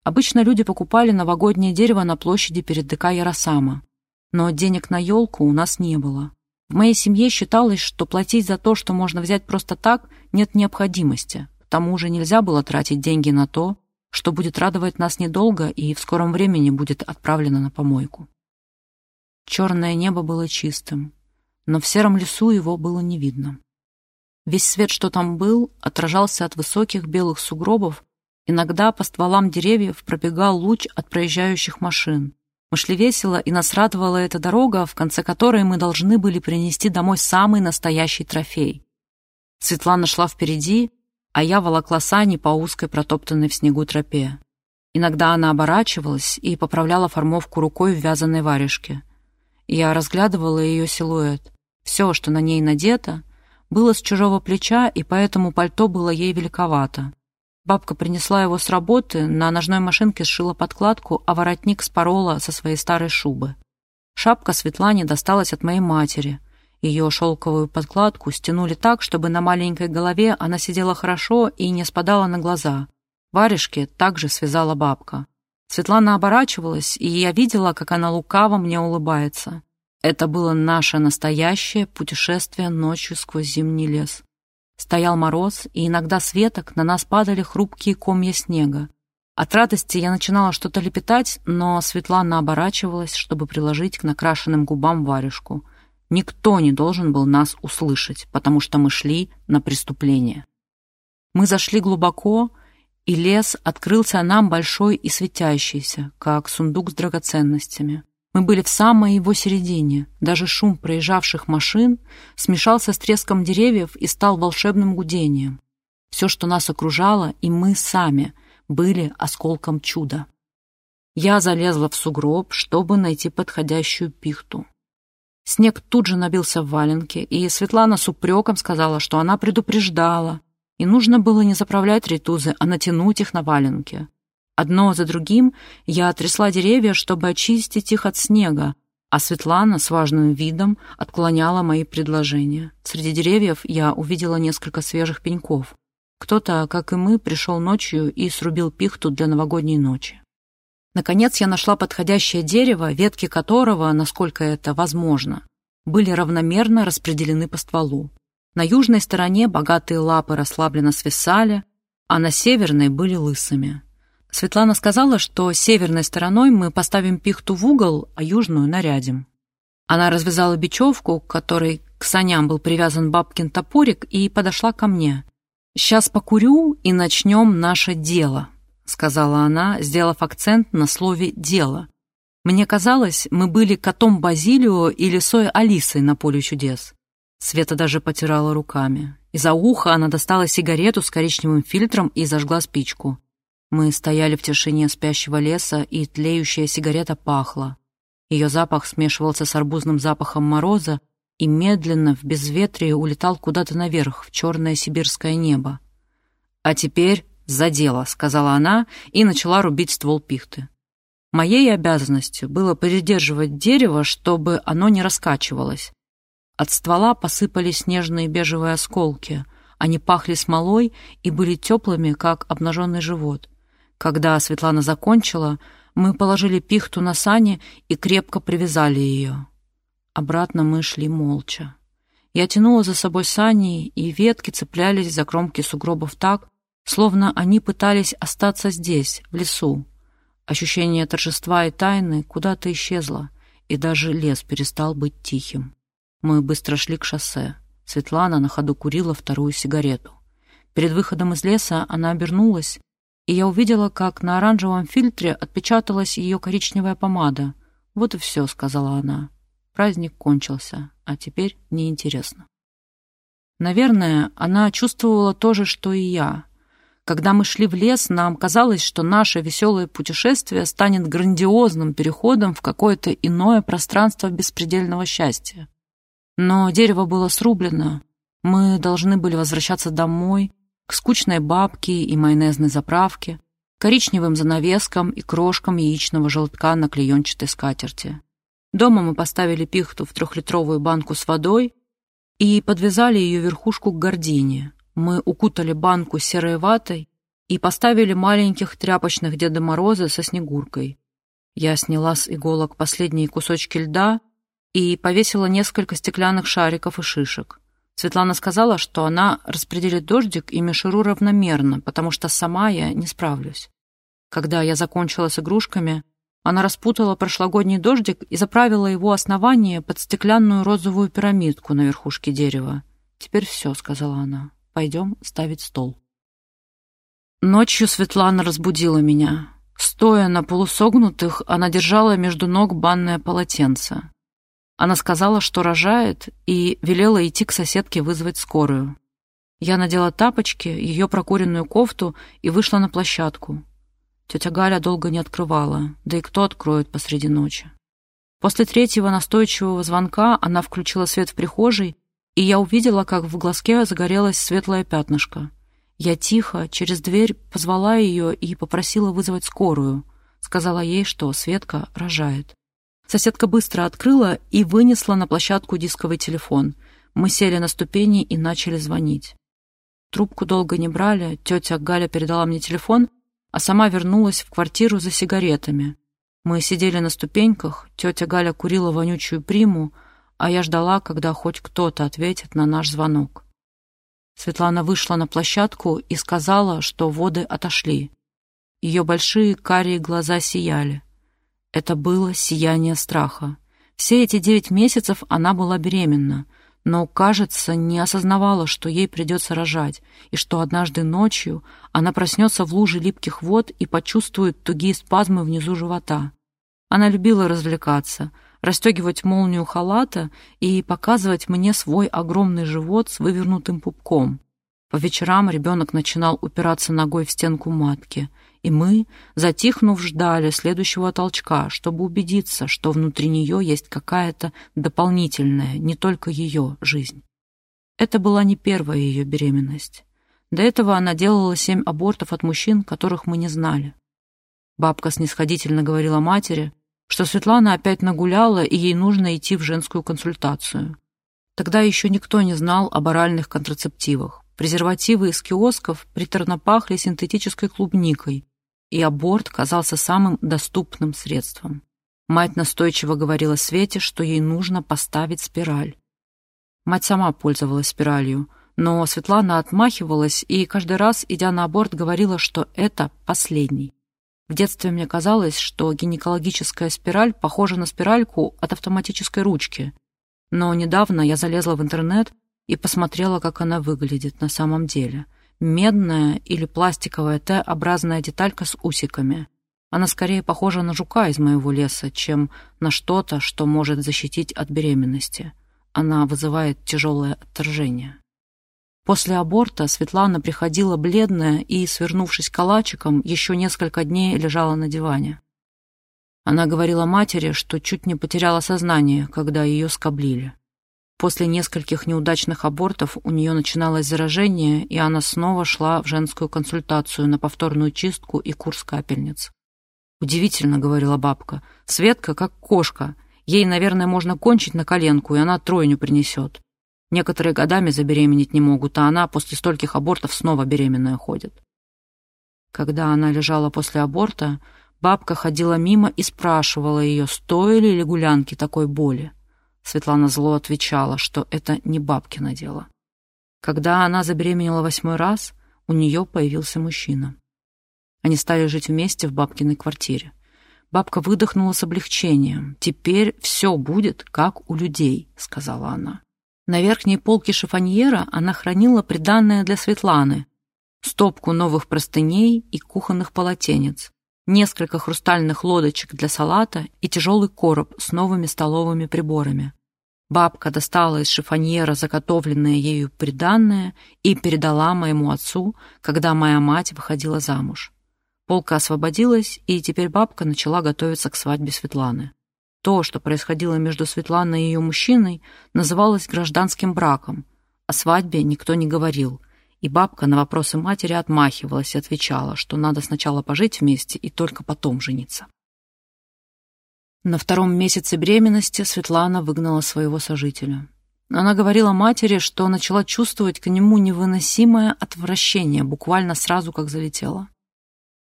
Обычно люди покупали новогоднее дерево на площади перед ДК Яросама. Но денег на елку у нас не было. В моей семье считалось, что платить за то, что можно взять просто так, нет необходимости. К тому же нельзя было тратить деньги на то, что будет радовать нас недолго и в скором времени будет отправлено на помойку. Черное небо было чистым, но в сером лесу его было не видно. Весь свет, что там был, отражался от высоких белых сугробов, иногда по стволам деревьев пробегал луч от проезжающих машин. Мы шли весело, и нас радовала эта дорога, в конце которой мы должны были принести домой самый настоящий трофей. Светлана шла впереди, а я волокла сани по узкой протоптанной в снегу тропе. Иногда она оборачивалась и поправляла формовку рукой в вязаной варежке. Я разглядывала ее силуэт. Все, что на ней надето, было с чужого плеча, и поэтому пальто было ей великовато. Бабка принесла его с работы, на ножной машинке сшила подкладку, а воротник спорола со своей старой шубы. Шапка Светлане досталась от моей матери. Ее шелковую подкладку стянули так, чтобы на маленькой голове она сидела хорошо и не спадала на глаза. Варежки также связала бабка. Светлана оборачивалась, и я видела, как она лукаво мне улыбается. Это было наше настоящее путешествие ночью сквозь зимний лес. Стоял мороз, и иногда с веток на нас падали хрупкие комья снега. От радости я начинала что-то лепетать, но Светлана оборачивалась, чтобы приложить к накрашенным губам варежку. Никто не должен был нас услышать, потому что мы шли на преступление. Мы зашли глубоко, и лес открылся нам большой и светящийся, как сундук с драгоценностями. Мы были в самой его середине. Даже шум проезжавших машин смешался с треском деревьев и стал волшебным гудением. Все, что нас окружало, и мы сами, были осколком чуда. Я залезла в сугроб, чтобы найти подходящую пихту. Снег тут же набился в валенки, и Светлана с упреком сказала, что она предупреждала, и нужно было не заправлять ритузы, а натянуть их на валенки. Одно за другим я трясла деревья, чтобы очистить их от снега, а Светлана с важным видом отклоняла мои предложения. Среди деревьев я увидела несколько свежих пеньков. Кто-то, как и мы, пришел ночью и срубил пихту для новогодней ночи. Наконец я нашла подходящее дерево, ветки которого, насколько это возможно, были равномерно распределены по стволу. На южной стороне богатые лапы расслабленно свисали, а на северной были лысыми. Светлана сказала, что северной стороной мы поставим пихту в угол, а южную нарядим. Она развязала бечевку, к которой к саням был привязан бабкин топорик, и подошла ко мне. «Сейчас покурю и начнем наше дело», — сказала она, сделав акцент на слове «дело». Мне казалось, мы были котом Базилио и лисой Алисой на поле чудес. Света даже потирала руками. Из-за уха она достала сигарету с коричневым фильтром и зажгла спичку. Мы стояли в тишине спящего леса, и тлеющая сигарета пахла. Ее запах смешивался с арбузным запахом мороза и медленно в безветрие улетал куда-то наверх, в черное сибирское небо. «А теперь за дело», — сказала она и начала рубить ствол пихты. Моей обязанностью было придерживать дерево, чтобы оно не раскачивалось. От ствола посыпались снежные бежевые осколки. Они пахли смолой и были теплыми, как обнаженный живот. Когда Светлана закончила, мы положили пихту на сани и крепко привязали ее. Обратно мы шли молча. Я тянула за собой сани, и ветки цеплялись за кромки сугробов так, словно они пытались остаться здесь, в лесу. Ощущение торжества и тайны куда-то исчезло, и даже лес перестал быть тихим. Мы быстро шли к шоссе. Светлана на ходу курила вторую сигарету. Перед выходом из леса она обернулась и я увидела, как на оранжевом фильтре отпечаталась ее коричневая помада. «Вот и все», — сказала она. Праздник кончился, а теперь неинтересно. Наверное, она чувствовала то же, что и я. Когда мы шли в лес, нам казалось, что наше веселое путешествие станет грандиозным переходом в какое-то иное пространство беспредельного счастья. Но дерево было срублено, мы должны были возвращаться домой, к скучной бабке и майонезной заправке, коричневым занавескам и крошкам яичного желтка на клеенчатой скатерти. Дома мы поставили пихту в трехлитровую банку с водой и подвязали ее верхушку к гордине. Мы укутали банку серой ватой и поставили маленьких тряпочных Деда Мороза со Снегуркой. Я сняла с иголок последние кусочки льда и повесила несколько стеклянных шариков и шишек. Светлана сказала, что она распределит дождик и мишуру равномерно, потому что сама я не справлюсь. Когда я закончила с игрушками, она распутала прошлогодний дождик и заправила его основание под стеклянную розовую пирамидку на верхушке дерева. «Теперь все», — сказала она. «Пойдем ставить стол». Ночью Светлана разбудила меня. Стоя на полусогнутых, она держала между ног банное полотенце. Она сказала, что рожает, и велела идти к соседке вызвать скорую. Я надела тапочки, ее прокуренную кофту и вышла на площадку. Тетя Галя долго не открывала, да и кто откроет посреди ночи. После третьего настойчивого звонка она включила свет в прихожей, и я увидела, как в глазке загорелось светлое пятнышко. Я тихо, через дверь, позвала ее и попросила вызвать скорую. Сказала ей, что Светка рожает. Соседка быстро открыла и вынесла на площадку дисковый телефон. Мы сели на ступени и начали звонить. Трубку долго не брали, тетя Галя передала мне телефон, а сама вернулась в квартиру за сигаретами. Мы сидели на ступеньках, тетя Галя курила вонючую приму, а я ждала, когда хоть кто-то ответит на наш звонок. Светлана вышла на площадку и сказала, что воды отошли. Ее большие карие глаза сияли. Это было сияние страха. Все эти девять месяцев она была беременна, но, кажется, не осознавала, что ей придется рожать, и что однажды ночью она проснется в луже липких вод и почувствует тугие спазмы внизу живота. Она любила развлекаться, расстегивать молнию халата и показывать мне свой огромный живот с вывернутым пупком. По вечерам ребенок начинал упираться ногой в стенку матки, и мы, затихнув, ждали следующего толчка, чтобы убедиться, что внутри нее есть какая-то дополнительная, не только ее жизнь. Это была не первая ее беременность. До этого она делала семь абортов от мужчин, которых мы не знали. Бабка снисходительно говорила матери, что Светлана опять нагуляла, и ей нужно идти в женскую консультацию. Тогда еще никто не знал об оральных контрацептивах. Презервативы из киосков приторно пахли синтетической клубникой, и аборт казался самым доступным средством. Мать настойчиво говорила Свете, что ей нужно поставить спираль. Мать сама пользовалась спиралью, но Светлана отмахивалась и каждый раз, идя на аборт, говорила, что это последний. В детстве мне казалось, что гинекологическая спираль похожа на спиральку от автоматической ручки. Но недавно я залезла в интернет и посмотрела, как она выглядит на самом деле. Медная или пластиковая Т-образная деталька с усиками. Она скорее похожа на жука из моего леса, чем на что-то, что может защитить от беременности. Она вызывает тяжелое отторжение. После аборта Светлана приходила бледная и, свернувшись калачиком, еще несколько дней лежала на диване. Она говорила матери, что чуть не потеряла сознание, когда ее скоблили. После нескольких неудачных абортов у нее начиналось заражение, и она снова шла в женскую консультацию на повторную чистку и курс капельниц. «Удивительно», — говорила бабка, — «Светка как кошка. Ей, наверное, можно кончить на коленку, и она тройню принесет. Некоторые годами забеременеть не могут, а она после стольких абортов снова беременная ходит». Когда она лежала после аборта, бабка ходила мимо и спрашивала ее, стоили ли гулянки такой боли. Светлана зло отвечала, что это не бабкино дело. Когда она забеременела восьмой раз, у нее появился мужчина. Они стали жить вместе в бабкиной квартире. Бабка выдохнула с облегчением. «Теперь все будет, как у людей», — сказала она. На верхней полке шифоньера она хранила приданное для Светланы, стопку новых простыней и кухонных полотенец, несколько хрустальных лодочек для салата и тяжелый короб с новыми столовыми приборами. Бабка достала из шифоньера заготовленное ею приданное и передала моему отцу, когда моя мать выходила замуж. Полка освободилась, и теперь бабка начала готовиться к свадьбе Светланы. То, что происходило между Светланой и ее мужчиной, называлось гражданским браком. О свадьбе никто не говорил, и бабка на вопросы матери отмахивалась и отвечала, что надо сначала пожить вместе и только потом жениться. На втором месяце беременности Светлана выгнала своего сожителя. Она говорила матери, что начала чувствовать к нему невыносимое отвращение, буквально сразу как залетела.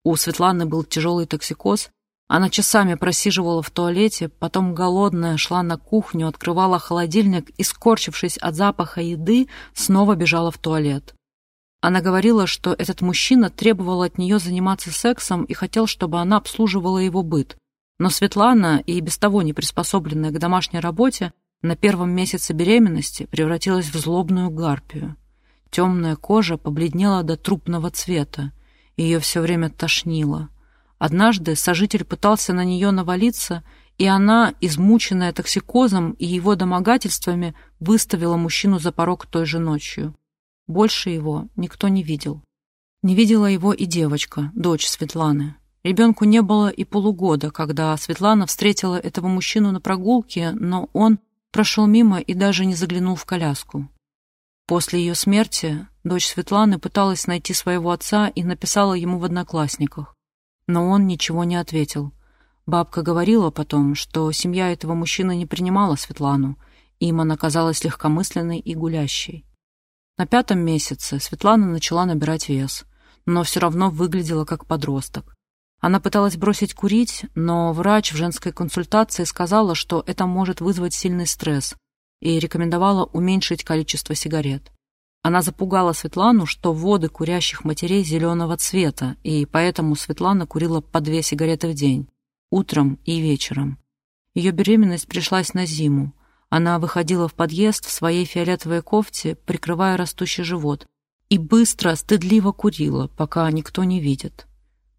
У Светланы был тяжелый токсикоз, она часами просиживала в туалете, потом голодная шла на кухню, открывала холодильник и, скорчившись от запаха еды, снова бежала в туалет. Она говорила, что этот мужчина требовал от нее заниматься сексом и хотел, чтобы она обслуживала его быт. Но Светлана, и без того не приспособленная к домашней работе, на первом месяце беременности превратилась в злобную гарпию. Темная кожа побледнела до трупного цвета, ее все время тошнило. Однажды сожитель пытался на нее навалиться, и она, измученная токсикозом и его домогательствами, выставила мужчину за порог той же ночью. Больше его никто не видел. Не видела его и девочка, дочь Светланы. Ребенку не было и полугода, когда Светлана встретила этого мужчину на прогулке, но он прошел мимо и даже не заглянул в коляску. После ее смерти дочь Светланы пыталась найти своего отца и написала ему в «Одноклассниках». Но он ничего не ответил. Бабка говорила потом, что семья этого мужчины не принимала Светлану, им она казалась легкомысленной и гулящей. На пятом месяце Светлана начала набирать вес, но все равно выглядела как подросток. Она пыталась бросить курить, но врач в женской консультации сказала, что это может вызвать сильный стресс, и рекомендовала уменьшить количество сигарет. Она запугала Светлану, что воды курящих матерей зеленого цвета, и поэтому Светлана курила по две сигареты в день, утром и вечером. Ее беременность пришлась на зиму, она выходила в подъезд в своей фиолетовой кофте, прикрывая растущий живот, и быстро, стыдливо курила, пока никто не видит.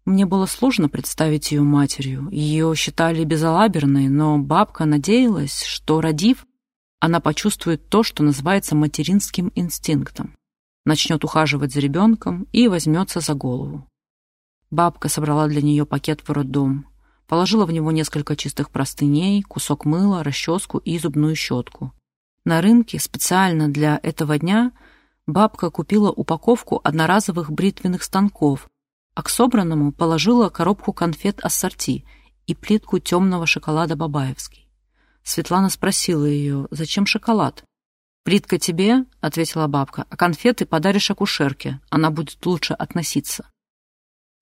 Мне было сложно представить ее матерью. Ее считали безалаберной, но бабка надеялась, что, родив, она почувствует то, что называется материнским инстинктом. Начнет ухаживать за ребенком и возьмется за голову. Бабка собрала для нее пакет в роддом. Положила в него несколько чистых простыней, кусок мыла, расческу и зубную щетку. На рынке специально для этого дня бабка купила упаковку одноразовых бритвенных станков, а к собранному положила коробку конфет ассорти и плитку темного шоколада Бабаевский. Светлана спросила ее, зачем шоколад? «Плитка тебе», — ответила бабка, «а конфеты подаришь акушерке, она будет лучше относиться».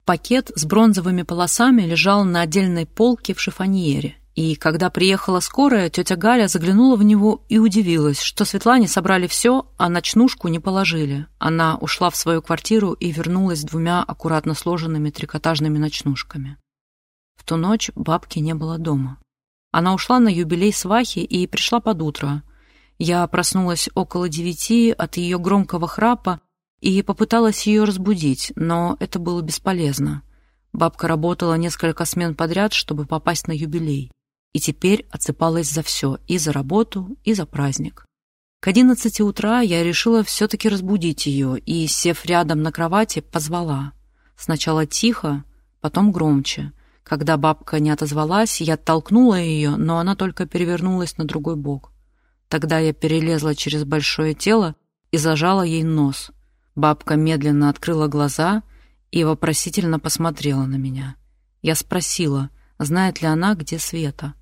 Пакет с бронзовыми полосами лежал на отдельной полке в шифоньере. И когда приехала скорая, тетя Галя заглянула в него и удивилась, что Светлане собрали все, а ночнушку не положили. Она ушла в свою квартиру и вернулась двумя аккуратно сложенными трикотажными ночнушками. В ту ночь бабки не было дома. Она ушла на юбилей свахи и пришла под утро. Я проснулась около девяти от ее громкого храпа и попыталась ее разбудить, но это было бесполезно. Бабка работала несколько смен подряд, чтобы попасть на юбилей, и теперь отсыпалась за все, и за работу, и за праздник. К одиннадцати утра я решила все-таки разбудить ее и, сев рядом на кровати, позвала. Сначала тихо, потом громче. Когда бабка не отозвалась, я оттолкнула ее, но она только перевернулась на другой бок. Тогда я перелезла через большое тело и зажала ей нос — Бабка медленно открыла глаза и вопросительно посмотрела на меня. Я спросила, знает ли она, где Света.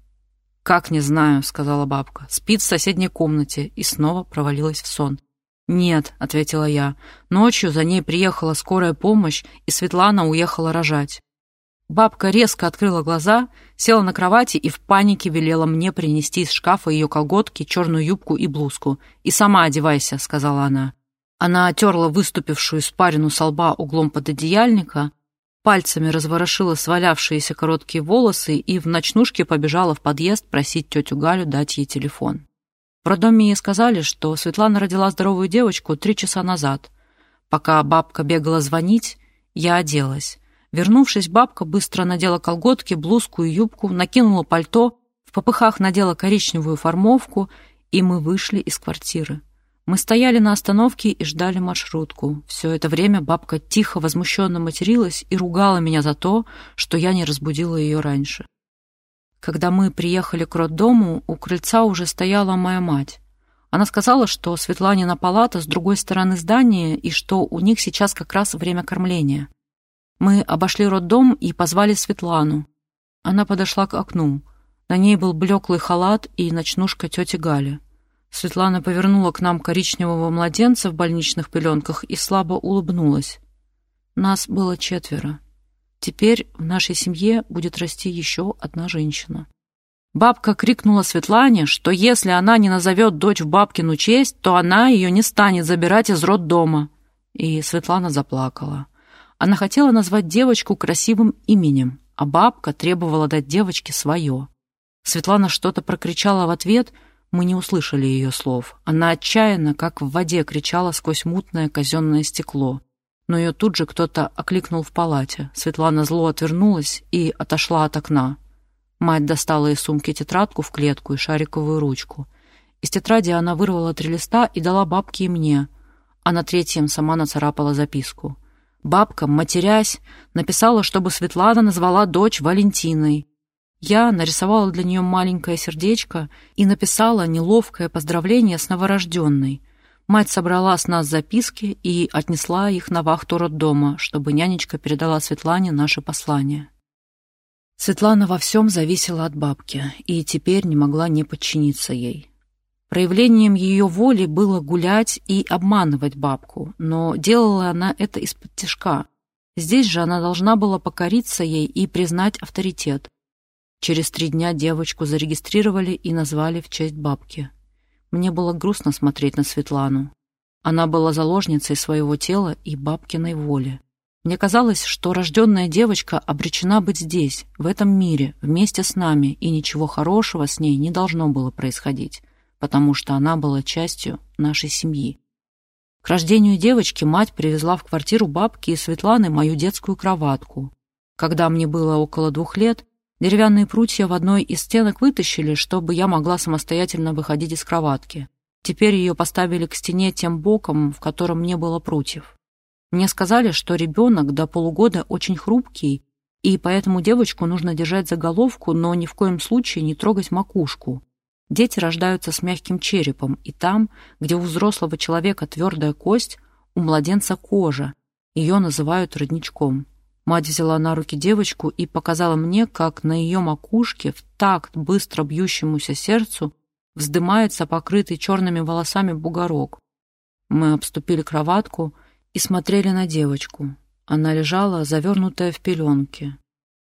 «Как не знаю», — сказала бабка. «Спит в соседней комнате» и снова провалилась в сон. «Нет», — ответила я. «Ночью за ней приехала скорая помощь, и Светлана уехала рожать». Бабка резко открыла глаза, села на кровати и в панике велела мне принести из шкафа ее колготки, черную юбку и блузку. «И сама одевайся», — сказала она. Она отерла выступившую испарину со лба углом пододеяльника, пальцами разворошила свалявшиеся короткие волосы и в ночнушке побежала в подъезд просить тетю Галю дать ей телефон. В роддоме ей сказали, что Светлана родила здоровую девочку три часа назад. Пока бабка бегала звонить, я оделась. Вернувшись, бабка быстро надела колготки, блузку и юбку, накинула пальто, в попыхах надела коричневую формовку, и мы вышли из квартиры. Мы стояли на остановке и ждали маршрутку. Все это время бабка тихо, возмущенно материлась и ругала меня за то, что я не разбудила ее раньше. Когда мы приехали к роддому, у крыльца уже стояла моя мать. Она сказала, что Светланина палата с другой стороны здания и что у них сейчас как раз время кормления. Мы обошли роддом и позвали Светлану. Она подошла к окну. На ней был блеклый халат и ночнушка тети Гали. Светлана повернула к нам коричневого младенца в больничных пеленках и слабо улыбнулась. Нас было четверо. Теперь в нашей семье будет расти еще одна женщина. Бабка крикнула Светлане, что если она не назовет дочь в бабкину честь, то она ее не станет забирать из роддома. и Светлана заплакала. Она хотела назвать девочку красивым именем, а бабка требовала дать девочке свое. Светлана что-то прокричала в ответ, мы не услышали ее слов. Она отчаянно, как в воде, кричала сквозь мутное казенное стекло. Но ее тут же кто-то окликнул в палате. Светлана зло отвернулась и отошла от окна. Мать достала из сумки тетрадку в клетку и шариковую ручку. Из тетради она вырвала три листа и дала бабке и мне, а на третьем сама нацарапала записку. Бабка, матерясь, написала, чтобы Светлана назвала дочь Валентиной. Я нарисовала для нее маленькое сердечко и написала неловкое поздравление с новорожденной. Мать собрала с нас записки и отнесла их на вахту роддома, чтобы нянечка передала Светлане наше послание. Светлана во всем зависела от бабки и теперь не могла не подчиниться ей. Проявлением ее воли было гулять и обманывать бабку, но делала она это из-под тяжка. Здесь же она должна была покориться ей и признать авторитет. Через три дня девочку зарегистрировали и назвали в честь бабки. Мне было грустно смотреть на Светлану. Она была заложницей своего тела и бабкиной воли. Мне казалось, что рожденная девочка обречена быть здесь, в этом мире, вместе с нами, и ничего хорошего с ней не должно было происходить, потому что она была частью нашей семьи. К рождению девочки мать привезла в квартиру бабки и Светланы мою детскую кроватку. Когда мне было около двух лет, деревянные прутья в одной из стенок вытащили, чтобы я могла самостоятельно выходить из кроватки. Теперь ее поставили к стене тем боком, в котором не было прутьев. Мне сказали, что ребенок до полугода очень хрупкий, и поэтому девочку нужно держать за головку, но ни в коем случае не трогать макушку. Дети рождаются с мягким черепом, и там, где у взрослого человека твердая кость, у младенца кожа. Ее называют родничком. Мать взяла на руки девочку и показала мне, как на ее макушке, в такт быстро бьющемуся сердцу, вздымается покрытый черными волосами бугорок. Мы обступили кроватку — и смотрели на девочку. Она лежала, завернутая в пеленки.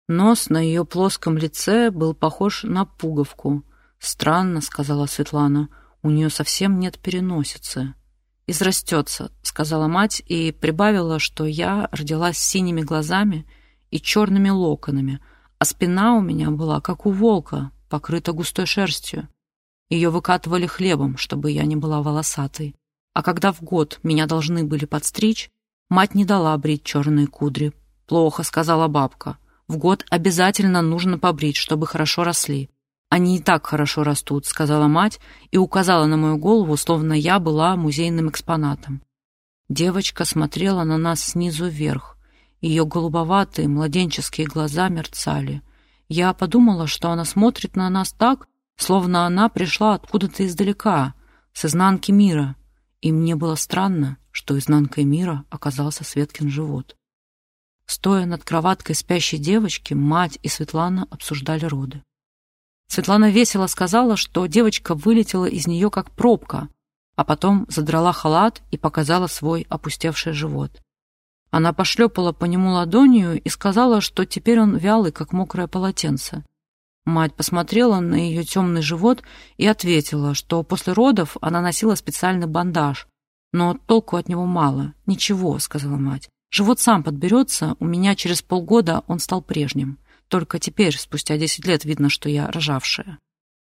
Нос на ее плоском лице был похож на пуговку. «Странно», — сказала Светлана, — «у нее совсем нет переносицы». «Израстется», — сказала мать и прибавила, что я родилась с синими глазами и черными локонами, а спина у меня была, как у волка, покрыта густой шерстью. Ее выкатывали хлебом, чтобы я не была волосатой. А когда в год меня должны были подстричь, мать не дала брить черные кудри. «Плохо», — сказала бабка. «В год обязательно нужно побрить, чтобы хорошо росли». «Они и так хорошо растут», — сказала мать и указала на мою голову, словно я была музейным экспонатом. Девочка смотрела на нас снизу вверх. Ее голубоватые младенческие глаза мерцали. Я подумала, что она смотрит на нас так, словно она пришла откуда-то издалека, с изнанки мира, и мне было странно, что изнанкой мира оказался Светкин живот. Стоя над кроваткой спящей девочки, мать и Светлана обсуждали роды. Светлана весело сказала, что девочка вылетела из нее как пробка, а потом задрала халат и показала свой опустевший живот. Она пошлепала по нему ладонью и сказала, что теперь он вялый, как мокрое полотенце. Мать посмотрела на ее темный живот и ответила, что после родов она носила специальный бандаж, но толку от него мало. «Ничего», — сказала мать. «Живот сам подберется, у меня через полгода он стал прежним. Только теперь, спустя десять лет, видно, что я рожавшая».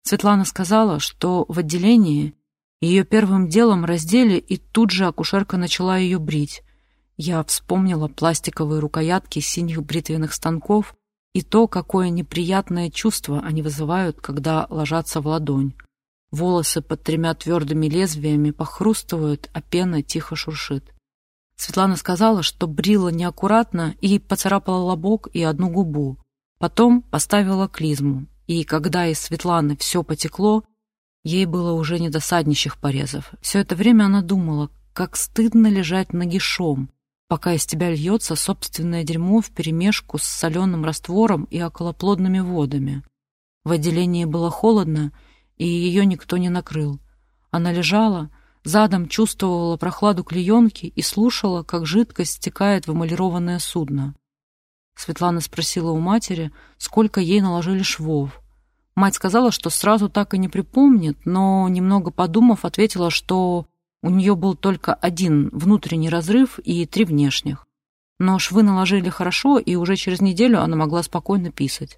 Светлана сказала, что в отделении ее первым делом раздели, и тут же акушерка начала ее брить. Я вспомнила пластиковые рукоятки синих бритвенных станков, и то, какое неприятное чувство они вызывают, когда ложатся в ладонь. Волосы под тремя твердыми лезвиями похрустывают, а пена тихо шуршит. Светлана сказала, что брила неаккуратно и поцарапала лобок и одну губу. Потом поставила клизму, и когда из Светланы все потекло, ей было уже не до порезов. Все это время она думала, как стыдно лежать нагишом, пока из тебя льется собственное дерьмо вперемешку с соленым раствором и околоплодными водами. В отделении было холодно, и ее никто не накрыл. Она лежала, задом чувствовала прохладу клеенки и слушала, как жидкость стекает в эмалированное судно. Светлана спросила у матери, сколько ей наложили швов. Мать сказала, что сразу так и не припомнит, но, немного подумав, ответила, что У нее был только один внутренний разрыв и три внешних. Но швы наложили хорошо, и уже через неделю она могла спокойно писать.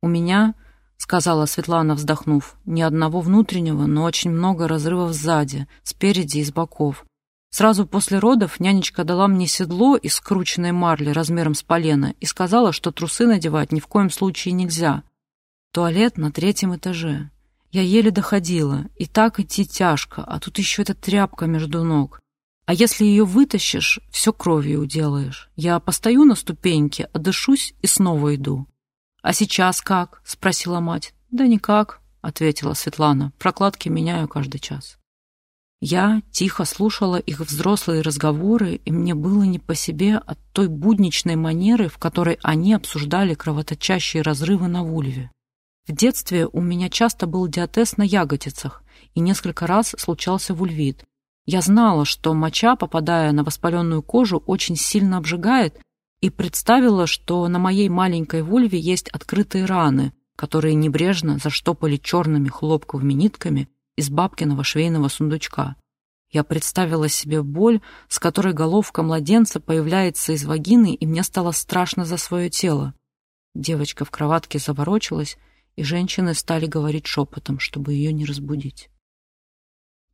«У меня, — сказала Светлана, вздохнув, — ни одного внутреннего, но очень много разрывов сзади, спереди и с боков. Сразу после родов нянечка дала мне седло из скрученной марли размером с полено и сказала, что трусы надевать ни в коем случае нельзя. Туалет на третьем этаже. Я еле доходила, и так идти тяжко, а тут еще эта тряпка между ног. А если ее вытащишь, все кровью уделаешь. Я постою на ступеньке, отдышусь и снова иду. «А сейчас как?» — спросила мать. «Да никак», — ответила Светлана. «Прокладки меняю каждый час». Я тихо слушала их взрослые разговоры, и мне было не по себе от той будничной манеры, в которой они обсуждали кровоточащие разрывы на вульве. В детстве у меня часто был диатез на ягодицах, и несколько раз случался вульвит. Я знала, что моча, попадая на воспаленную кожу, очень сильно обжигает, и представила, что на моей маленькой вульве есть открытые раны, которые небрежно заштопали черными хлопковыми нитками из бабкиного швейного сундучка. Я представила себе боль, с которой головка младенца появляется из вагины, и мне стало страшно за свое тело. Девочка в кроватке заворочилась, и женщины стали говорить шепотом, чтобы ее не разбудить.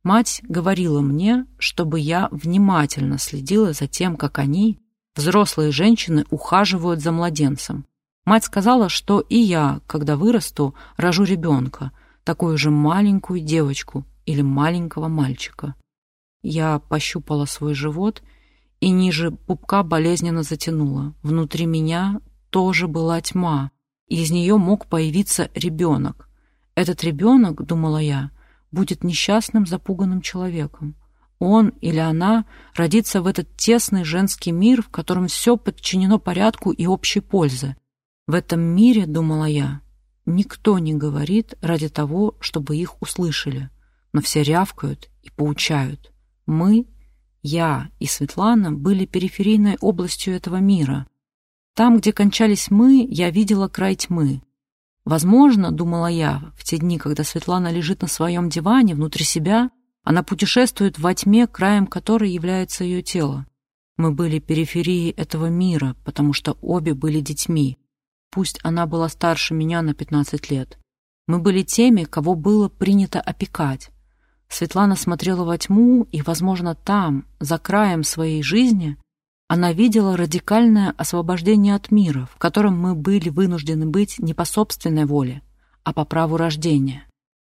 Мать говорила мне, чтобы я внимательно следила за тем, как они, взрослые женщины, ухаживают за младенцем. Мать сказала, что и я, когда вырасту, рожу ребенка, такую же маленькую девочку или маленького мальчика. Я пощупала свой живот и ниже пупка болезненно затянула. Внутри меня тоже была тьма, из нее мог появиться ребенок. Этот ребенок, думала я, будет несчастным, запуганным человеком. Он или она родится в этот тесный женский мир, в котором все подчинено порядку и общей пользе. В этом мире, думала я, никто не говорит ради того, чтобы их услышали, но все рявкают и поучают. Мы, я и Светлана были периферийной областью этого мира — там, где кончались мы, я видела край тьмы. Возможно, думала я, в те дни, когда Светлана лежит на своем диване внутри себя, она путешествует во тьме, краем которой является ее тело. Мы были периферией этого мира, потому что обе были детьми. Пусть она была старше меня на 15 лет. Мы были теми, кого было принято опекать. Светлана смотрела во тьму, и, возможно, там, за краем своей жизни, она видела радикальное освобождение от мира, в котором мы были вынуждены быть не по собственной воле, а по праву рождения.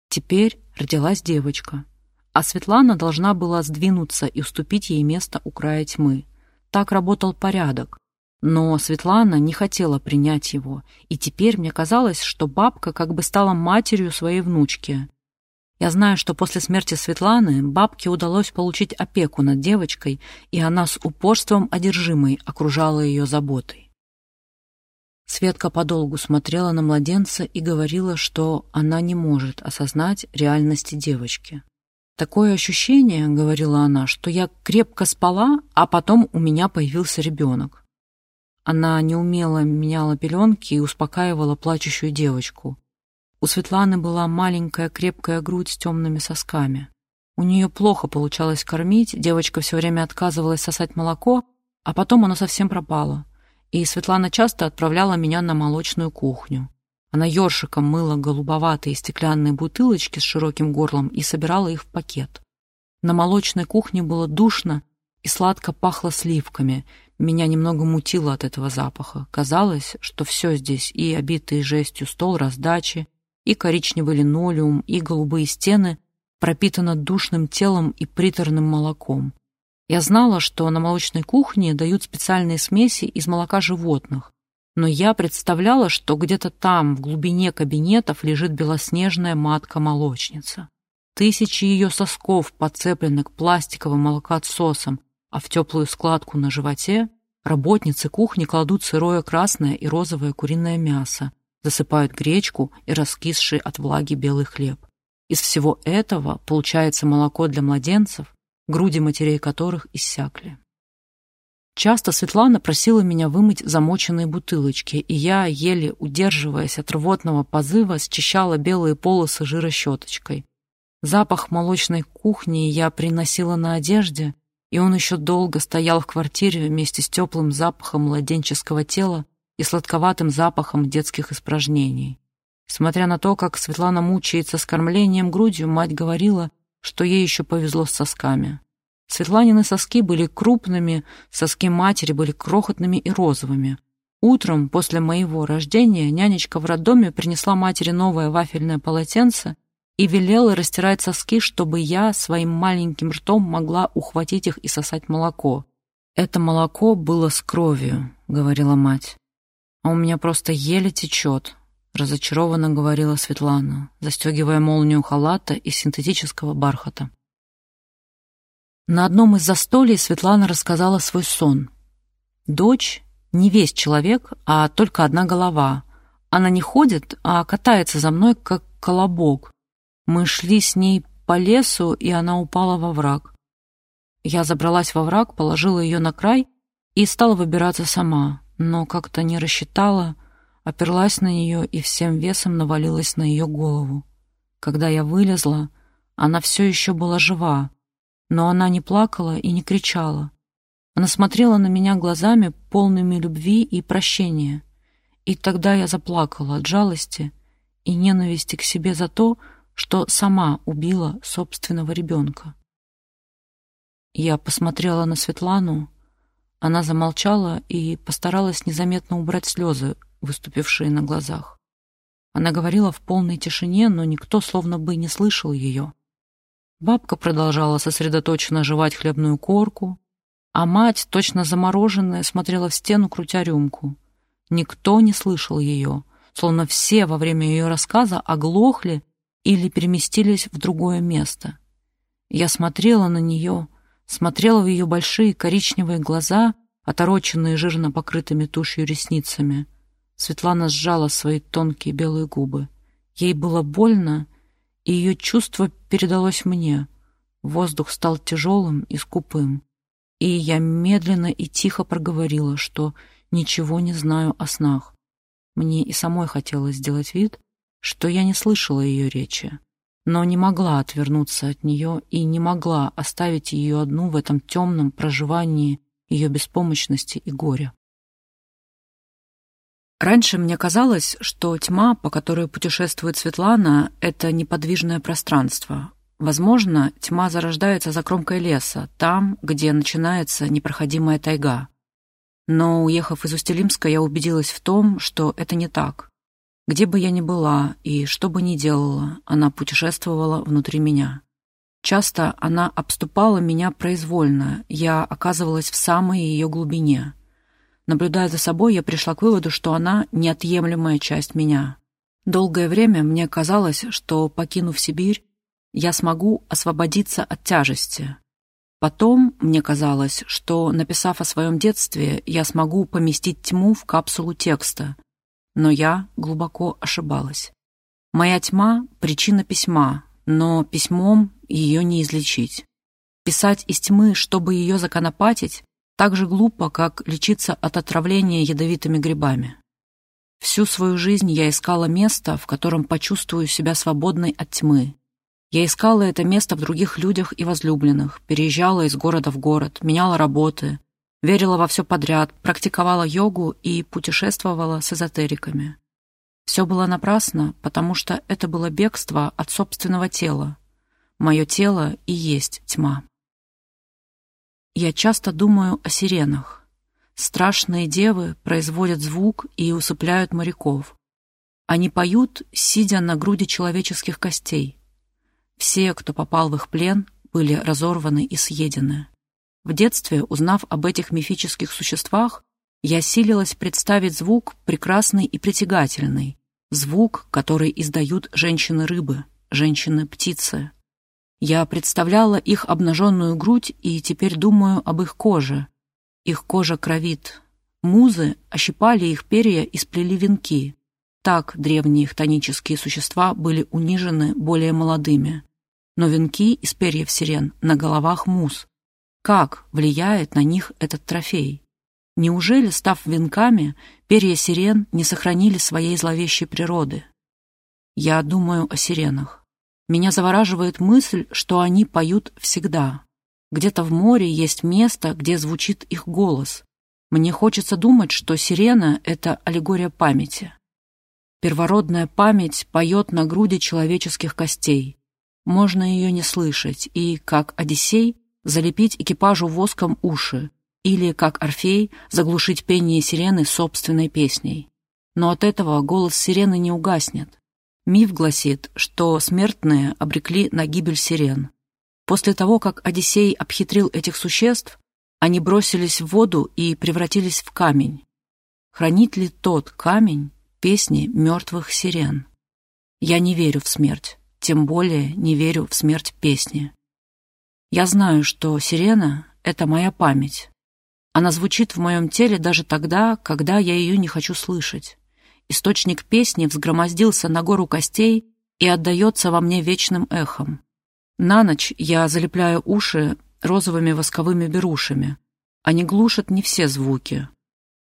Теперь родилась девочка, а Светлана должна была сдвинуться и уступить ей место у края тьмы. Так работал порядок. Но Светлана не хотела принять его, и теперь мне казалось, что бабка как бы стала матерью своей внучки. Я знаю, что после смерти Светланы бабке удалось получить опеку над девочкой, и она с упорством одержимой окружала ее заботой. Светка подолгу смотрела на младенца и говорила, что она не может осознать реальности девочки. «Такое ощущение, — говорила она, — что я крепко спала, а потом у меня появился ребенок». Она неумело меняла пеленки и успокаивала плачущую девочку. У Светланы была маленькая крепкая грудь с темными сосками. У нее плохо получалось кормить, девочка все время отказывалась сосать молоко, а потом оно совсем пропало. И Светлана часто отправляла меня на молочную кухню. Она ёршиком мыла голубоватые стеклянные бутылочки с широким горлом и собирала их в пакет. На молочной кухне было душно и сладко пахло сливками. Меня немного мутило от этого запаха. Казалось, что все здесь, и обитый жестью стол раздачи, и коричневый линолеум, и голубые стены пропитаны душным телом и приторным молоком. Я знала, что на молочной кухне дают специальные смеси из молока животных, но я представляла, что где-то там, в глубине кабинетов, лежит белоснежная матка-молочница. Тысячи ее сосков подцеплены к пластиковым молокоотсосам, а в теплую складку на животе работницы кухни кладут сырое красное и розовое куриное мясо, засыпают гречку и раскисший от влаги белый хлеб. Из всего этого получается молоко для младенцев, груди матерей которых иссякли. Часто Светлана просила меня вымыть замоченные бутылочки, и я, еле удерживаясь от рвотного позыва, счищала белые полосы жира щеточкой. Запах молочной кухни я приносила на одежде, и он еще долго стоял в квартире вместе с теплым запахом младенческого тела и сладковатым запахом детских испражнений. Смотря на то, как Светлана мучается с кормлением грудью, мать говорила, что ей еще повезло с сосками. Светланины соски были крупными, соски матери были крохотными и розовыми. Утром после моего рождения нянечка в роддоме принесла матери новое вафельное полотенце и велела растирать соски, чтобы я своим маленьким ртом могла ухватить их и сосать молоко. «Это молоко было с кровью», — говорила мать. «А у меня просто еле течет», — разочарованно говорила Светлана, застегивая молнию халата из синтетического бархата. На одном из застолий Светлана рассказала свой сон. Дочь не весь человек, а только одна голова. Она не ходит, а катается за мной, как колобок. Мы шли с ней по лесу, и она упала во враг. Я забралась во враг, положила ее на край и стала выбираться сама, но как-то не рассчитала, оперлась на нее и всем весом навалилась на ее голову. Когда я вылезла, она все еще была жива, но она не плакала и не кричала. Она смотрела на меня глазами, полными любви и прощения. И тогда я заплакала от жалости и ненависти к себе за то, что сама убила собственного ребенка. Я посмотрела на Светлану, она замолчала и постаралась незаметно убрать слезы, выступившие на глазах. Она говорила в полной тишине, но никто словно бы не слышал ее. Бабка продолжала сосредоточенно жевать хлебную корку, а мать, точно замороженная, смотрела в стену, крутя рюмку. Никто не слышал ее, словно все во время ее рассказа оглохли или переместились в другое место. Я смотрела на нее, смотрела в ее большие коричневые глаза, отороченные жирно покрытыми тушью ресницами. Светлана сжала свои тонкие белые губы. Ей было больно, и ее чувство передалось мне. Воздух стал тяжелым и скупым, и я медленно и тихо проговорила, что ничего не знаю о снах. Мне и самой хотелось сделать вид, что я не слышала ее речи, но не могла отвернуться от нее и не могла оставить ее одну в этом темном проживании ее беспомощности и горя. Раньше мне казалось, что тьма, по которой путешествует Светлана, — это неподвижное пространство. Возможно, тьма зарождается за кромкой леса, там, где начинается непроходимая тайга. Но, уехав из Устилимска, я убедилась в том, что это не так. Где бы я ни была и что бы ни делала, она путешествовала внутри меня. Часто она обступала меня произвольно, я оказывалась в самой ее глубине — Наблюдая за собой, я пришла к выводу, что она — неотъемлемая часть меня. Долгое время мне казалось, что, покинув Сибирь, я смогу освободиться от тяжести. Потом мне казалось, что, написав о своем детстве, я смогу поместить тьму в капсулу текста. Но я глубоко ошибалась. Моя тьма — причина письма, но письмом ее не излечить. Писать из тьмы, чтобы ее законопатить, так же глупо, как лечиться от отравления ядовитыми грибами. Всю свою жизнь я искала место, в котором почувствую себя свободной от тьмы. Я искала это место в других людях и возлюбленных, переезжала из города в город, меняла работы, верила во все подряд, практиковала йогу и путешествовала с эзотериками. Все было напрасно, потому что это было бегство от собственного тела. Мое тело и есть тьма. Я часто думаю о сиренах. Страшные девы производят звук и усыпляют моряков. Они поют, сидя на груди человеческих костей. Все, кто попал в их плен, были разорваны и съедены. В детстве, узнав об этих мифических существах, я силилась представить звук прекрасный и притягательный, звук, который издают женщины-рыбы, женщины-птицы. Я представляла их обнаженную грудь и теперь думаю об их коже. Их кожа кровит. Музы ощипали их перья и сплели венки. Так древние хтонические существа были унижены более молодыми. Но венки из перьев сирен на головах муз. Как влияет на них этот трофей? Неужели, став венками, перья сирен не сохранили своей зловещей природы? Я думаю о сиренах. Меня завораживает мысль, что они поют всегда. Где-то в море есть место, где звучит их голос. Мне хочется думать, что сирена — это аллегория памяти. Первородная память поет на груди человеческих костей. Можно ее не слышать и, как Одиссей, залепить экипажу воском уши, или, как Орфей, заглушить пение сирены собственной песней. Но от этого голос сирены не угаснет. Миф гласит, что смертные обрекли на гибель сирен. После того, как Одиссей обхитрил этих существ, они бросились в воду и превратились в камень. Хранит ли тот камень песни мертвых сирен? Я не верю в смерть, тем более не верю в смерть песни. Я знаю, что сирена — это моя память. Она звучит в моем теле даже тогда, когда я ее не хочу слышать. Источник песни взгромоздился на гору костей и отдается во мне вечным эхом. На ночь я залепляю уши розовыми восковыми берушами. Они глушат не все звуки.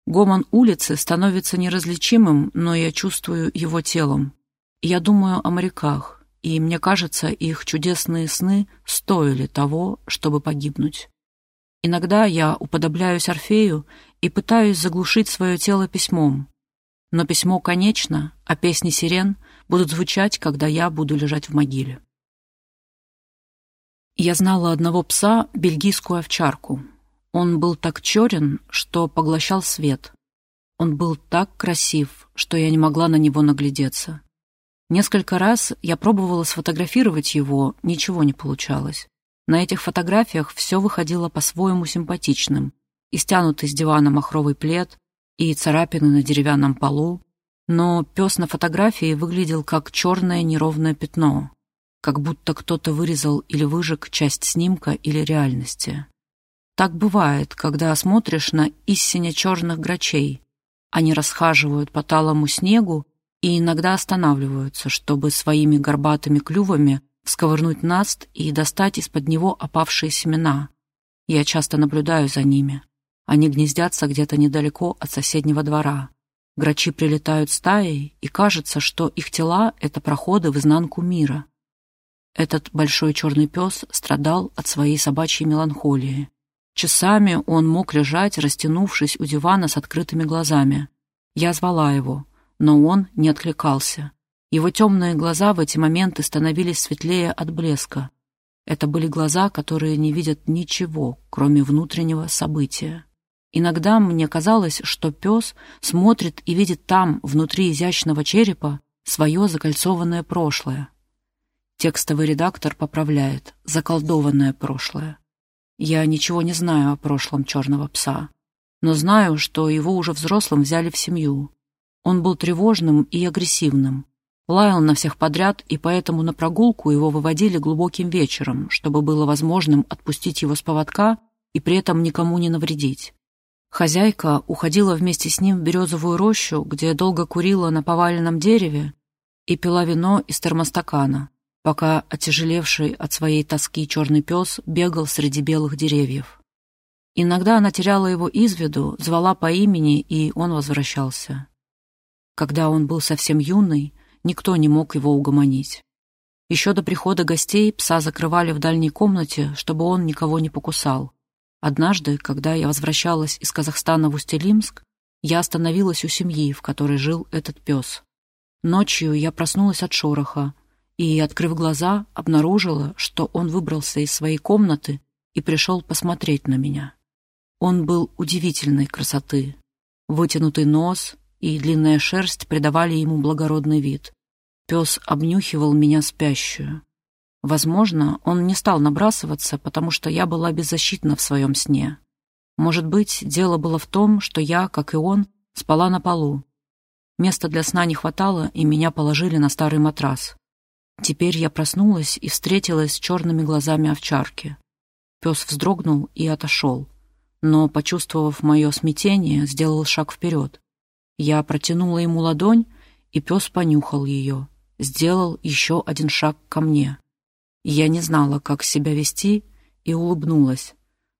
Гомон улицы становится неразличимым, но я чувствую его телом. Я думаю о моряках, и мне кажется, их чудесные сны стоили того, чтобы погибнуть. Иногда я уподобляюсь Орфею и пытаюсь заглушить свое тело письмом. Но письмо конечно, а песни сирен будут звучать, когда я буду лежать в могиле. Я знала одного пса, бельгийскую овчарку. Он был так черен, что поглощал свет. Он был так красив, что я не могла на него наглядеться. Несколько раз я пробовала сфотографировать его, ничего не получалось. На этих фотографиях все выходило по-своему симпатичным. И стянутый с дивана махровый плед, и царапины на деревянном полу. Но пес на фотографии выглядел как черное неровное пятно, как будто кто-то вырезал или выжег часть снимка или реальности. Так бывает, когда смотришь на истине черных грачей. Они расхаживают по талому снегу и иногда останавливаются, чтобы своими горбатыми клювами сковырнуть наст и достать из-под него опавшие семена. Я часто наблюдаю за ними. Они гнездятся где-то недалеко от соседнего двора. Грачи прилетают стаей, и кажется, что их тела — это проходы в изнанку мира. Этот большой черный пес страдал от своей собачьей меланхолии. Часами он мог лежать, растянувшись у дивана с открытыми глазами. Я звала его — но он не откликался. Его темные глаза в эти моменты становились светлее от блеска. Это были глаза, которые не видят ничего, кроме внутреннего события. Иногда мне казалось, что пес смотрит и видит там, внутри изящного черепа, свое закольцованное прошлое. Текстовый редактор поправляет «заколдованное прошлое». Я ничего не знаю о прошлом черного пса, но знаю, что его уже взрослым взяли в семью. Он был тревожным и агрессивным. Лаял на всех подряд, и поэтому на прогулку его выводили глубоким вечером, чтобы было возможным отпустить его с поводка и при этом никому не навредить. Хозяйка уходила вместе с ним в березовую рощу, где долго курила на поваленном дереве и пила вино из термостакана, пока отяжелевший от своей тоски черный пес бегал среди белых деревьев. Иногда она теряла его из виду, звала по имени, и он возвращался. Когда он был совсем юный, никто не мог его угомонить. Еще до прихода гостей пса закрывали в дальней комнате, чтобы он никого не покусал. Однажды, когда я возвращалась из Казахстана в Устилимск, я остановилась у семьи, в которой жил этот пес. Ночью я проснулась от шороха и, открыв глаза, обнаружила, что он выбрался из своей комнаты и пришел посмотреть на меня. Он был удивительной красоты. Вытянутый нос, и длинная шерсть придавали ему благородный вид. Пес обнюхивал меня спящую. Возможно, он не стал набрасываться, потому что я была беззащитна в своем сне. Может быть, дело было в том, что я, как и он, спала на полу. Места для сна не хватало, и меня положили на старый матрас. Теперь я проснулась и встретилась с черными глазами овчарки. Пес вздрогнул и отошел, но, почувствовав мое смятение, сделал шаг вперед. Я протянула ему ладонь, и пес понюхал ее, сделал еще один шаг ко мне. Я не знала, как себя вести, и улыбнулась.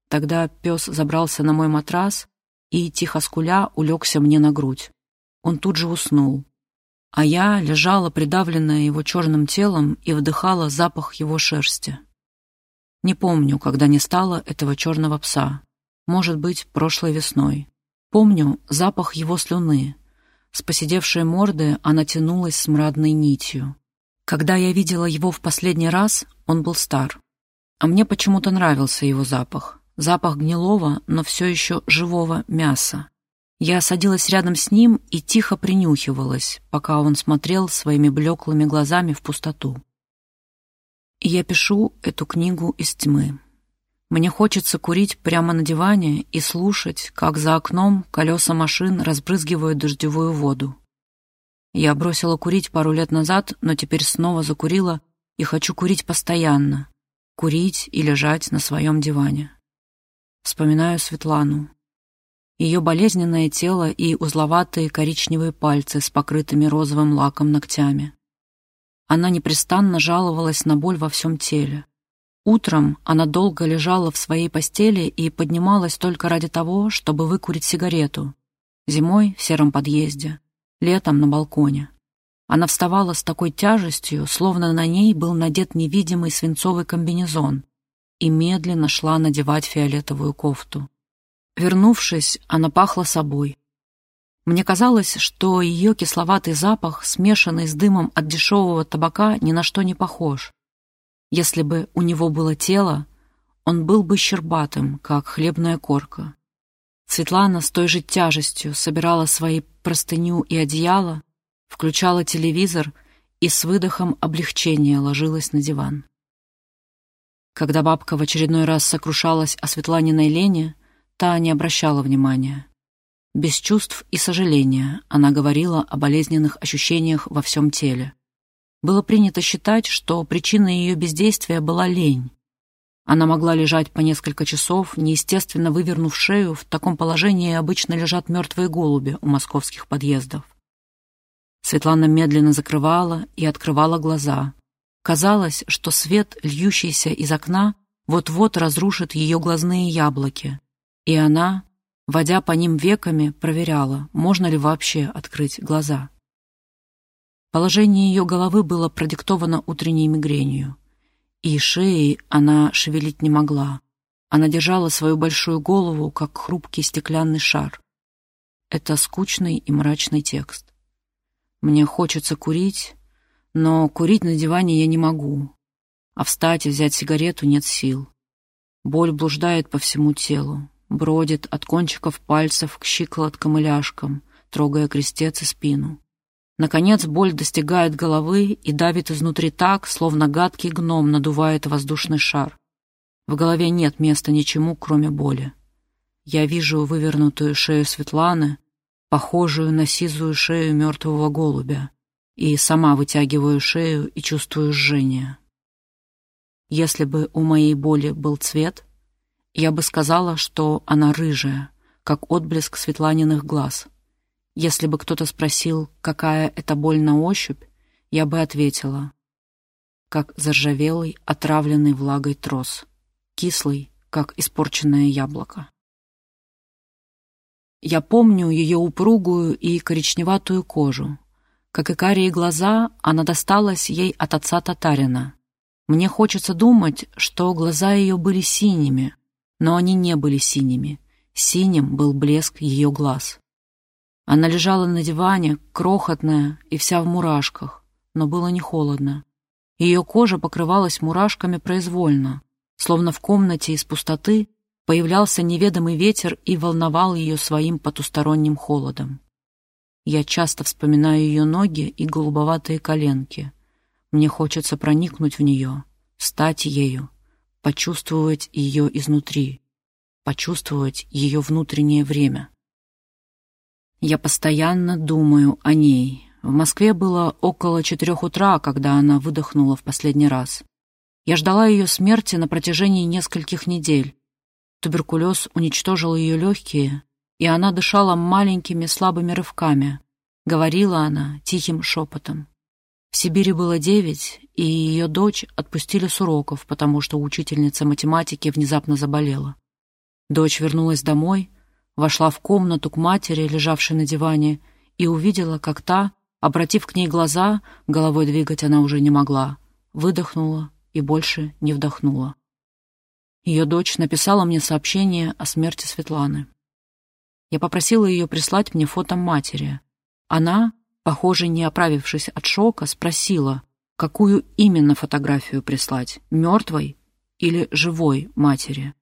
Тогда пес забрался на мой матрас и, тихо скуля, улегся мне на грудь. Он тут же уснул. а я лежала, придавленная его черным телом, и вдыхала запах его шерсти. Не помню, когда не стало этого черного пса. Может быть, прошлой весной. Помню запах его слюны. С поседевшей морды она тянулась смрадной нитью. Когда я видела его в последний раз, он был стар. А мне почему-то нравился его запах. Запах гнилого, но все еще живого мяса. Я садилась рядом с ним и тихо принюхивалась, пока он смотрел своими блеклыми глазами в пустоту. Я пишу эту книгу из тьмы. Мне хочется курить прямо на диване и слушать, как за окном колеса машин разбрызгивают дождевую воду. Я бросила курить пару лет назад, но теперь снова закурила и хочу курить постоянно. Курить и лежать на своем диване. Вспоминаю Светлану, ее болезненное тело и узловатые коричневые пальцы с покрытыми розовым лаком ногтями. Она непрестанно жаловалась на боль во всем теле. Утром она долго лежала в своей постели и поднималась только ради того, чтобы выкурить сигарету. Зимой в сером подъезде, летом на балконе. Она вставала с такой тяжестью, словно на ней был надет невидимый свинцовый комбинезон, и медленно шла надевать фиолетовую кофту. Вернувшись, она пахла собой. Мне казалось, что ее кисловатый запах, смешанный с дымом от дешевого табака, ни на что не похож. Если бы у него было тело, он был бы щербатым, как хлебная корка. Светлана с той же тяжестью собирала свои простыню и одеяло, включала телевизор и с выдохом облегчения ложилась на диван. Когда бабка в очередной раз сокрушалась о Светланиной лене, Та не обращала внимания. Без чувств и сожаления она говорила о болезненных ощущениях во всем теле. Было принято считать, что причиной ее бездействия была лень. Она могла лежать по несколько часов, неестественно вывернув шею, в таком положении обычно лежат мертвые голуби у московских подъездов. Светлана медленно закрывала и открывала глаза. Казалось, что свет, льющийся из окна, вот-вот разрушит ее глазные яблоки, и она, водя по ним веками, проверяла, можно ли вообще открыть глаза. Положение ее головы было продиктовано утренней мигренью, и шеей она шевелить не могла. Она держала свою большую голову, как хрупкий стеклянный шар. Это скучный и мрачный текст. Мне хочется курить, но курить на диване я не могу, а встать и взять сигарету нет сил. Боль блуждает по всему телу бродит от кончиков пальцев к щиколоткам и ляжкам, трогая крестец и спину. Наконец боль достигает головы и давит изнутри так, словно гадкий гном надувает воздушный шар. В голове нет места ничему, кроме боли. Я вижу вывернутую шею Светланы, похожую на сизую шею мертвого голубя, и сама вытягиваю шею и чувствую жжение. Если бы у моей боли был цвет — я бы сказала, что она рыжая, как отблеск Светланиных глаз. Если бы кто-то спросил, какая это боль на ощупь, я бы ответила, как заржавелый, отравленный влагой трос, кислый, как испорченное яблоко. Я помню ее упругую и коричневатую кожу. Как и карие глаза, она досталась ей от отца татарина. Мне хочется думать, что глаза ее были синими, но они не были синими. Синим был блеск ее глаз. Она лежала на диване, крохотная и вся в мурашках, но было не холодно. Ее кожа покрывалась мурашками произвольно, словно в комнате из пустоты появлялся неведомый ветер и волновал ее своим потусторонним холодом. Я часто вспоминаю ее ноги и голубоватые коленки. Мне хочется проникнуть в нее, стать ею, почувствовать ее изнутри, почувствовать ее внутреннее время. Я постоянно думаю о ней. В Москве было около четырех утра, когда она выдохнула в последний раз. Я ждала ее смерти на протяжении нескольких недель. Туберкулез уничтожил ее легкие, и она дышала маленькими слабыми рывками. Говорила она тихим шепотом. В Сибири было девять, и ее дочь отпустили с уроков, потому что учительница математики внезапно заболела. Дочь вернулась домой, вошла в комнату к матери, лежавшей на диване, и увидела, как та, Обратив к ней глаза, головой двигать она уже не могла, выдохнула и больше не вдохнула. Ее дочь написала мне сообщение о смерти Светланы. Я попросила ее прислать мне фото матери. Она, похоже, не оправившись от шока, спросила, какую именно фотографию прислать, мертвой или живой матери.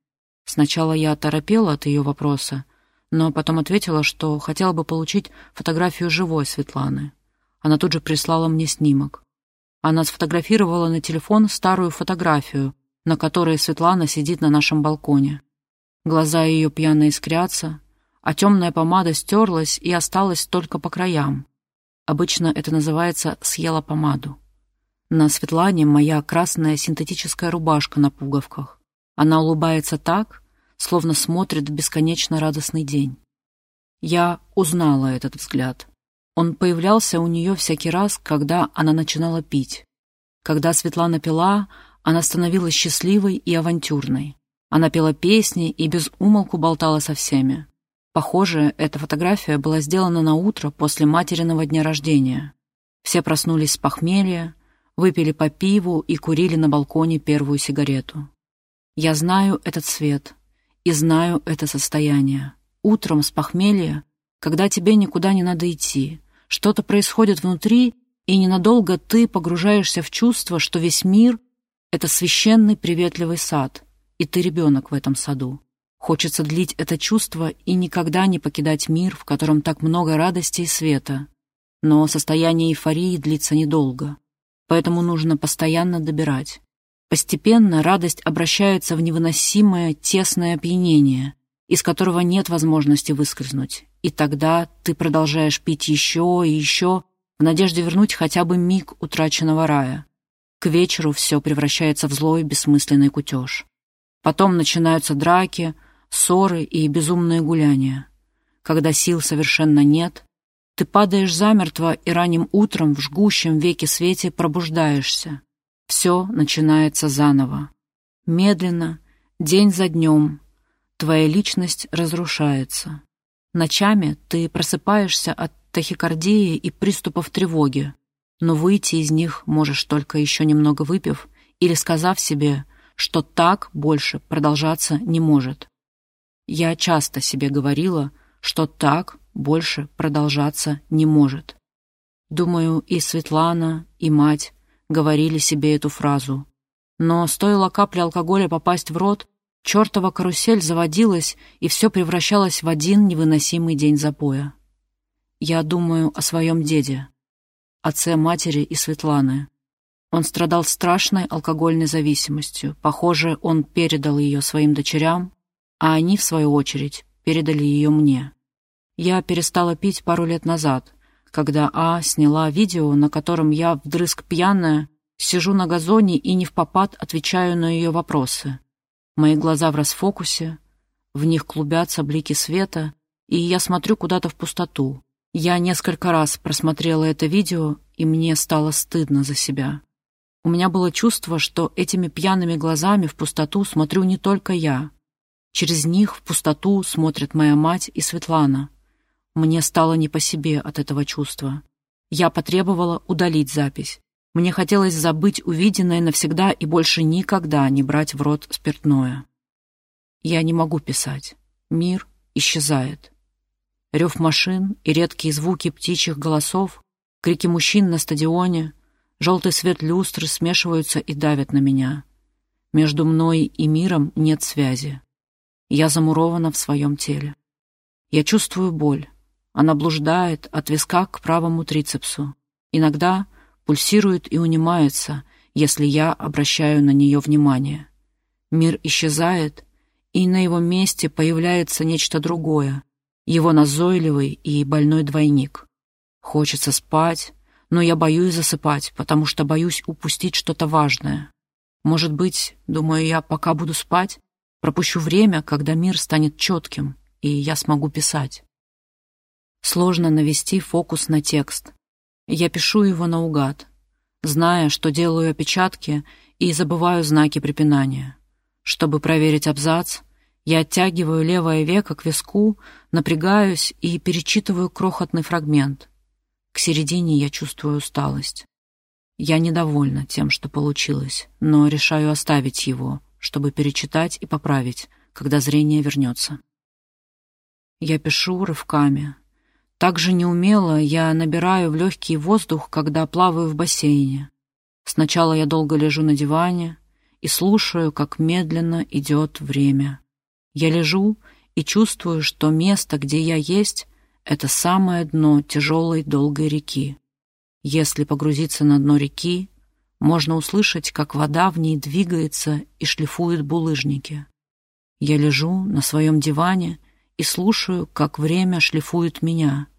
Сначала я оторопела от ее вопроса, но потом ответила, что хотела бы получить фотографию живой Светланы. Она тут же прислала мне снимок. Она сфотографировала на телефон старую фотографию, на которой Светлана сидит на нашем балконе. Глаза ее пьяно искрятся, а темная помада стерлась и осталась только по краям. Обычно это называется «съела помаду». На Светлане моя красная синтетическая рубашка на пуговках. Она улыбается так, словно смотрит в бесконечно радостный день. Я узнала этот взгляд. Он появлялся у нее всякий раз, когда она начинала пить. Когда Светлана пила, она становилась счастливой и авантюрной. Она пела песни и без умолку болтала со всеми. Похоже, эта фотография была сделана на утро после материного дня рождения. Все проснулись с похмелья, выпили по пиву и курили на балконе первую сигарету. Я знаю этот цвет и знаю это состояние. Утром с похмелья, когда тебе никуда не надо идти, что-то происходит внутри, и ненадолго ты погружаешься в чувство, что весь мир — это священный приветливый сад, и ты ребенок в этом саду. Хочется длить это чувство и никогда не покидать мир, в котором так много радости и света. Но состояние эйфории длится недолго, поэтому нужно постоянно добирать. Постепенно радость обращается в невыносимое тесное опьянение, из которого нет возможности выскользнуть, и тогда ты продолжаешь пить еще и еще в надежде вернуть хотя бы миг утраченного рая. К вечеру все превращается в злой бессмысленный кутеж. Потом начинаются драки, ссоры и безумные гуляния. Когда сил совершенно нет, ты падаешь замертво и ранним утром в жгущем веке свете пробуждаешься. Все начинается заново. Медленно, день за днем, твоя личность разрушается. Ночами ты просыпаешься от тахикардии и приступов тревоги, но выйти из них можешь только еще немного выпив или сказав себе, что так больше продолжаться не может. Я часто себе говорила, что так больше продолжаться не может. Думаю, и Светлана, и мать говорили себе эту фразу. Но стоило капле алкоголя попасть в рот, чертова карусель заводилась, и все превращалось в один невыносимый день запоя. Я думаю о своем деде, отце матери и Светланы. Он страдал страшной алкогольной зависимостью. Похоже, он передал ее своим дочерям, а они, в свою очередь, передали ее мне. Я перестала пить пару лет назад, когда А сняла видео, на котором я вдрызг пьяная, сижу на газоне и не в попад отвечаю на ее вопросы. Мои глаза в расфокусе, в них клубятся блики света, и я смотрю куда-то в пустоту. Я несколько раз просмотрела это видео, и мне стало стыдно за себя. У меня было чувство, что этими пьяными глазами в пустоту смотрю не только я, Через них в пустоту смотрят моя мать и Светлана. Мне стало не по себе от этого чувства. Я потребовала удалить запись. Мне хотелось забыть увиденное навсегда и больше никогда не брать в рот спиртное. Я не могу писать. Мир исчезает. Рев машин и редкие звуки птичьих голосов, крики мужчин на стадионе, желтый свет люстры смешиваются и давят на меня. Между мной и миром нет связи. Я замурована в своем теле. Я чувствую боль. Она блуждает от виска к правому трицепсу. Иногда пульсирует и унимается, если я обращаю на нее внимание. Мир исчезает, и на его месте появляется нечто другое, его назойливый и больной двойник. Хочется спать, но я боюсь засыпать, потому что боюсь упустить что-то важное. Может быть, думаю я, пока буду спать, Пропущу время, когда мир станет четким, и я смогу писать. Сложно навести фокус на текст. Я пишу его наугад, зная, что делаю опечатки и забываю знаки препинания. Чтобы проверить абзац, я оттягиваю левое веко к виску, напрягаюсь и перечитываю крохотный фрагмент. К середине я чувствую усталость. Я недовольна тем, что получилось, но решаю оставить его, чтобы перечитать и поправить, когда зрение вернется. Я пишу рывками. Так же неумело я набираю в легкий воздух, когда плаваю в бассейне. Сначала я долго лежу на диване и слушаю, как медленно идет время. Я лежу и чувствую, что место, где я есть, это самое дно тяжелой долгой реки. Если погрузиться на дно реки, можно услышать, как вода в ней двигается и шлифует булыжники. Я лежу на своем диване и слушаю, как время шлифует меня,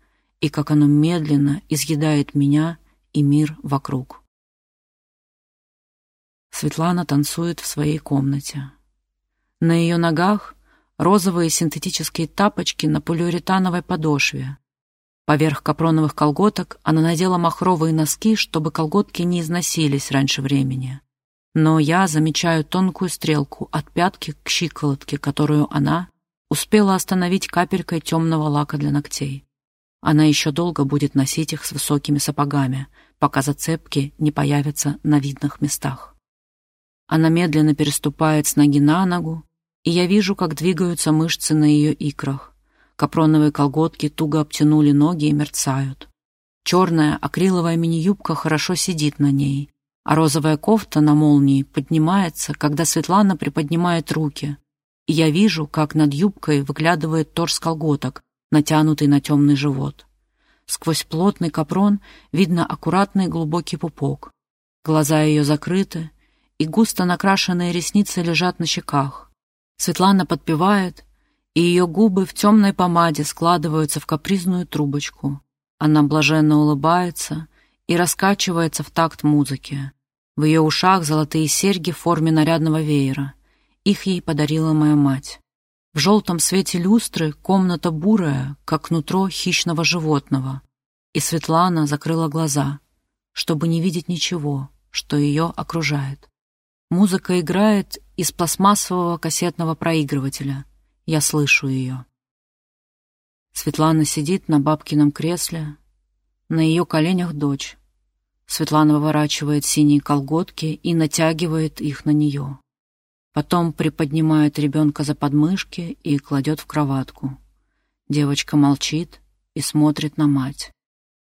и как оно медленно изъедает меня и мир вокруг. Светлана танцует в своей комнате. На ее ногах розовые синтетические тапочки на полиуретановой подошве. Поверх капроновых колготок она надела махровые носки, чтобы колготки не износились раньше времени. Но я замечаю тонкую стрелку от пятки к щиколотке, которую она успела остановить капелькой темного лака для ногтей. Она еще долго будет носить их с высокими сапогами, пока зацепки не появятся на видных местах. Она медленно переступает с ноги на ногу, и я вижу, как двигаются мышцы на ее икрах. Капроновые колготки туго обтянули ноги и мерцают. Черная акриловая мини-юбка хорошо сидит на ней, а розовая кофта на молнии поднимается, когда Светлана приподнимает руки. И я вижу, как над юбкой выглядывает торс колготок, натянутый на темный живот. Сквозь плотный капрон видно аккуратный глубокий пупок. Глаза ее закрыты, и густо накрашенные ресницы лежат на щеках. Светлана подпевает, и ее губы в темной помаде складываются в капризную трубочку. Она блаженно улыбается и раскачивается в такт музыки. В ее ушах золотые серьги в форме нарядного веера. Их ей подарила моя мать. В желтом свете люстры комната бурая, как нутро хищного животного. И Светлана закрыла глаза, чтобы не видеть ничего, что ее окружает. Музыка играет из пластмассового кассетного проигрывателя. Я слышу ее. Светлана сидит на бабкином кресле. На ее коленях дочь. Светлана выворачивает синие колготки и натягивает их на нее. Потом приподнимает ребенка за подмышки и кладет в кроватку. Девочка молчит и смотрит на мать.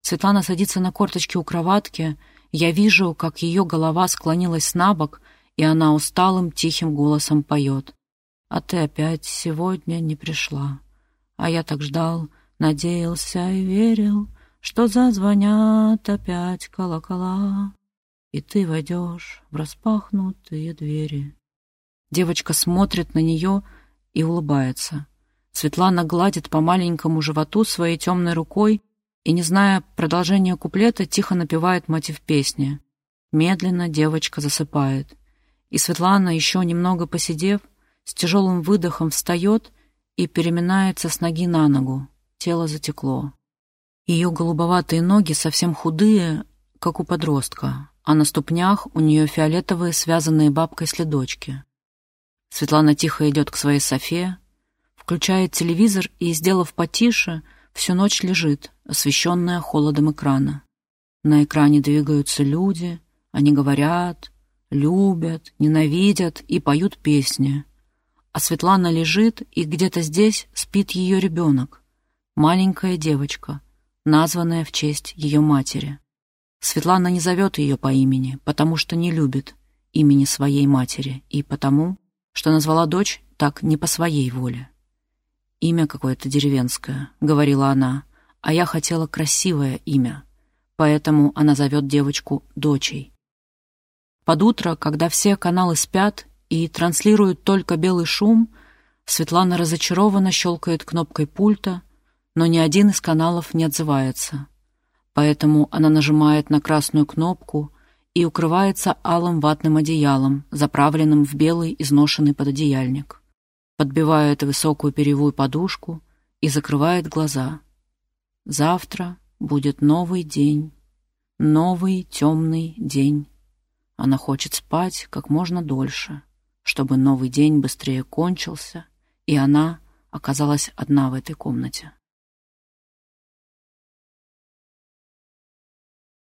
Светлана садится на корточки у кроватки. Я вижу, как ее голова склонилась на бок, и она усталым тихим голосом поет. «А ты опять сегодня не пришла, а я так ждал, надеялся и верил, что зазвонят опять колокола, и ты войдешь в распахнутые двери». Девочка смотрит на нее и улыбается. Светлана гладит по маленькому животу своей темной рукой и, не зная продолжения куплета, тихо напевает мотив песни. Медленно девочка засыпает. И Светлана, еще немного посидев, с тяжелым выдохом встает и переминается с ноги на ногу. Тело затекло. Ее голубоватые ноги совсем худые, как у подростка, а на ступнях у нее фиолетовые связанные бабкой следочки. Светлана тихо идет к своей Софе, включает телевизор и, сделав потише, всю ночь лежит, освещенная холодом экрана. На экране двигаются люди, они говорят, любят, ненавидят и поют песни. А Светлана лежит, и где-то здесь спит ее ребенок, маленькая девочка, названная в честь ее матери. Светлана не зовет ее по имени, потому что не любит имени своей матери, и потому, что назвала дочь так не по своей воле. «Имя какое-то деревенское», — говорила она, а я хотела красивое имя, поэтому она зовет девочку дочей. Под утро, когда все каналы спят и транслируют только белый шум, Светлана разочарованно щелкает кнопкой пульта, но ни один из каналов не отзывается. Поэтому она нажимает на красную кнопку и укрывается алым ватным одеялом, заправленным в белый изношенный пододеяльник. Подбивает высокую перьевую подушку и закрывает глаза. Завтра будет новый день, новый темный день. Она хочет спать как можно дольше, чтобы новый день быстрее кончился, и она оказалась одна в этой комнате.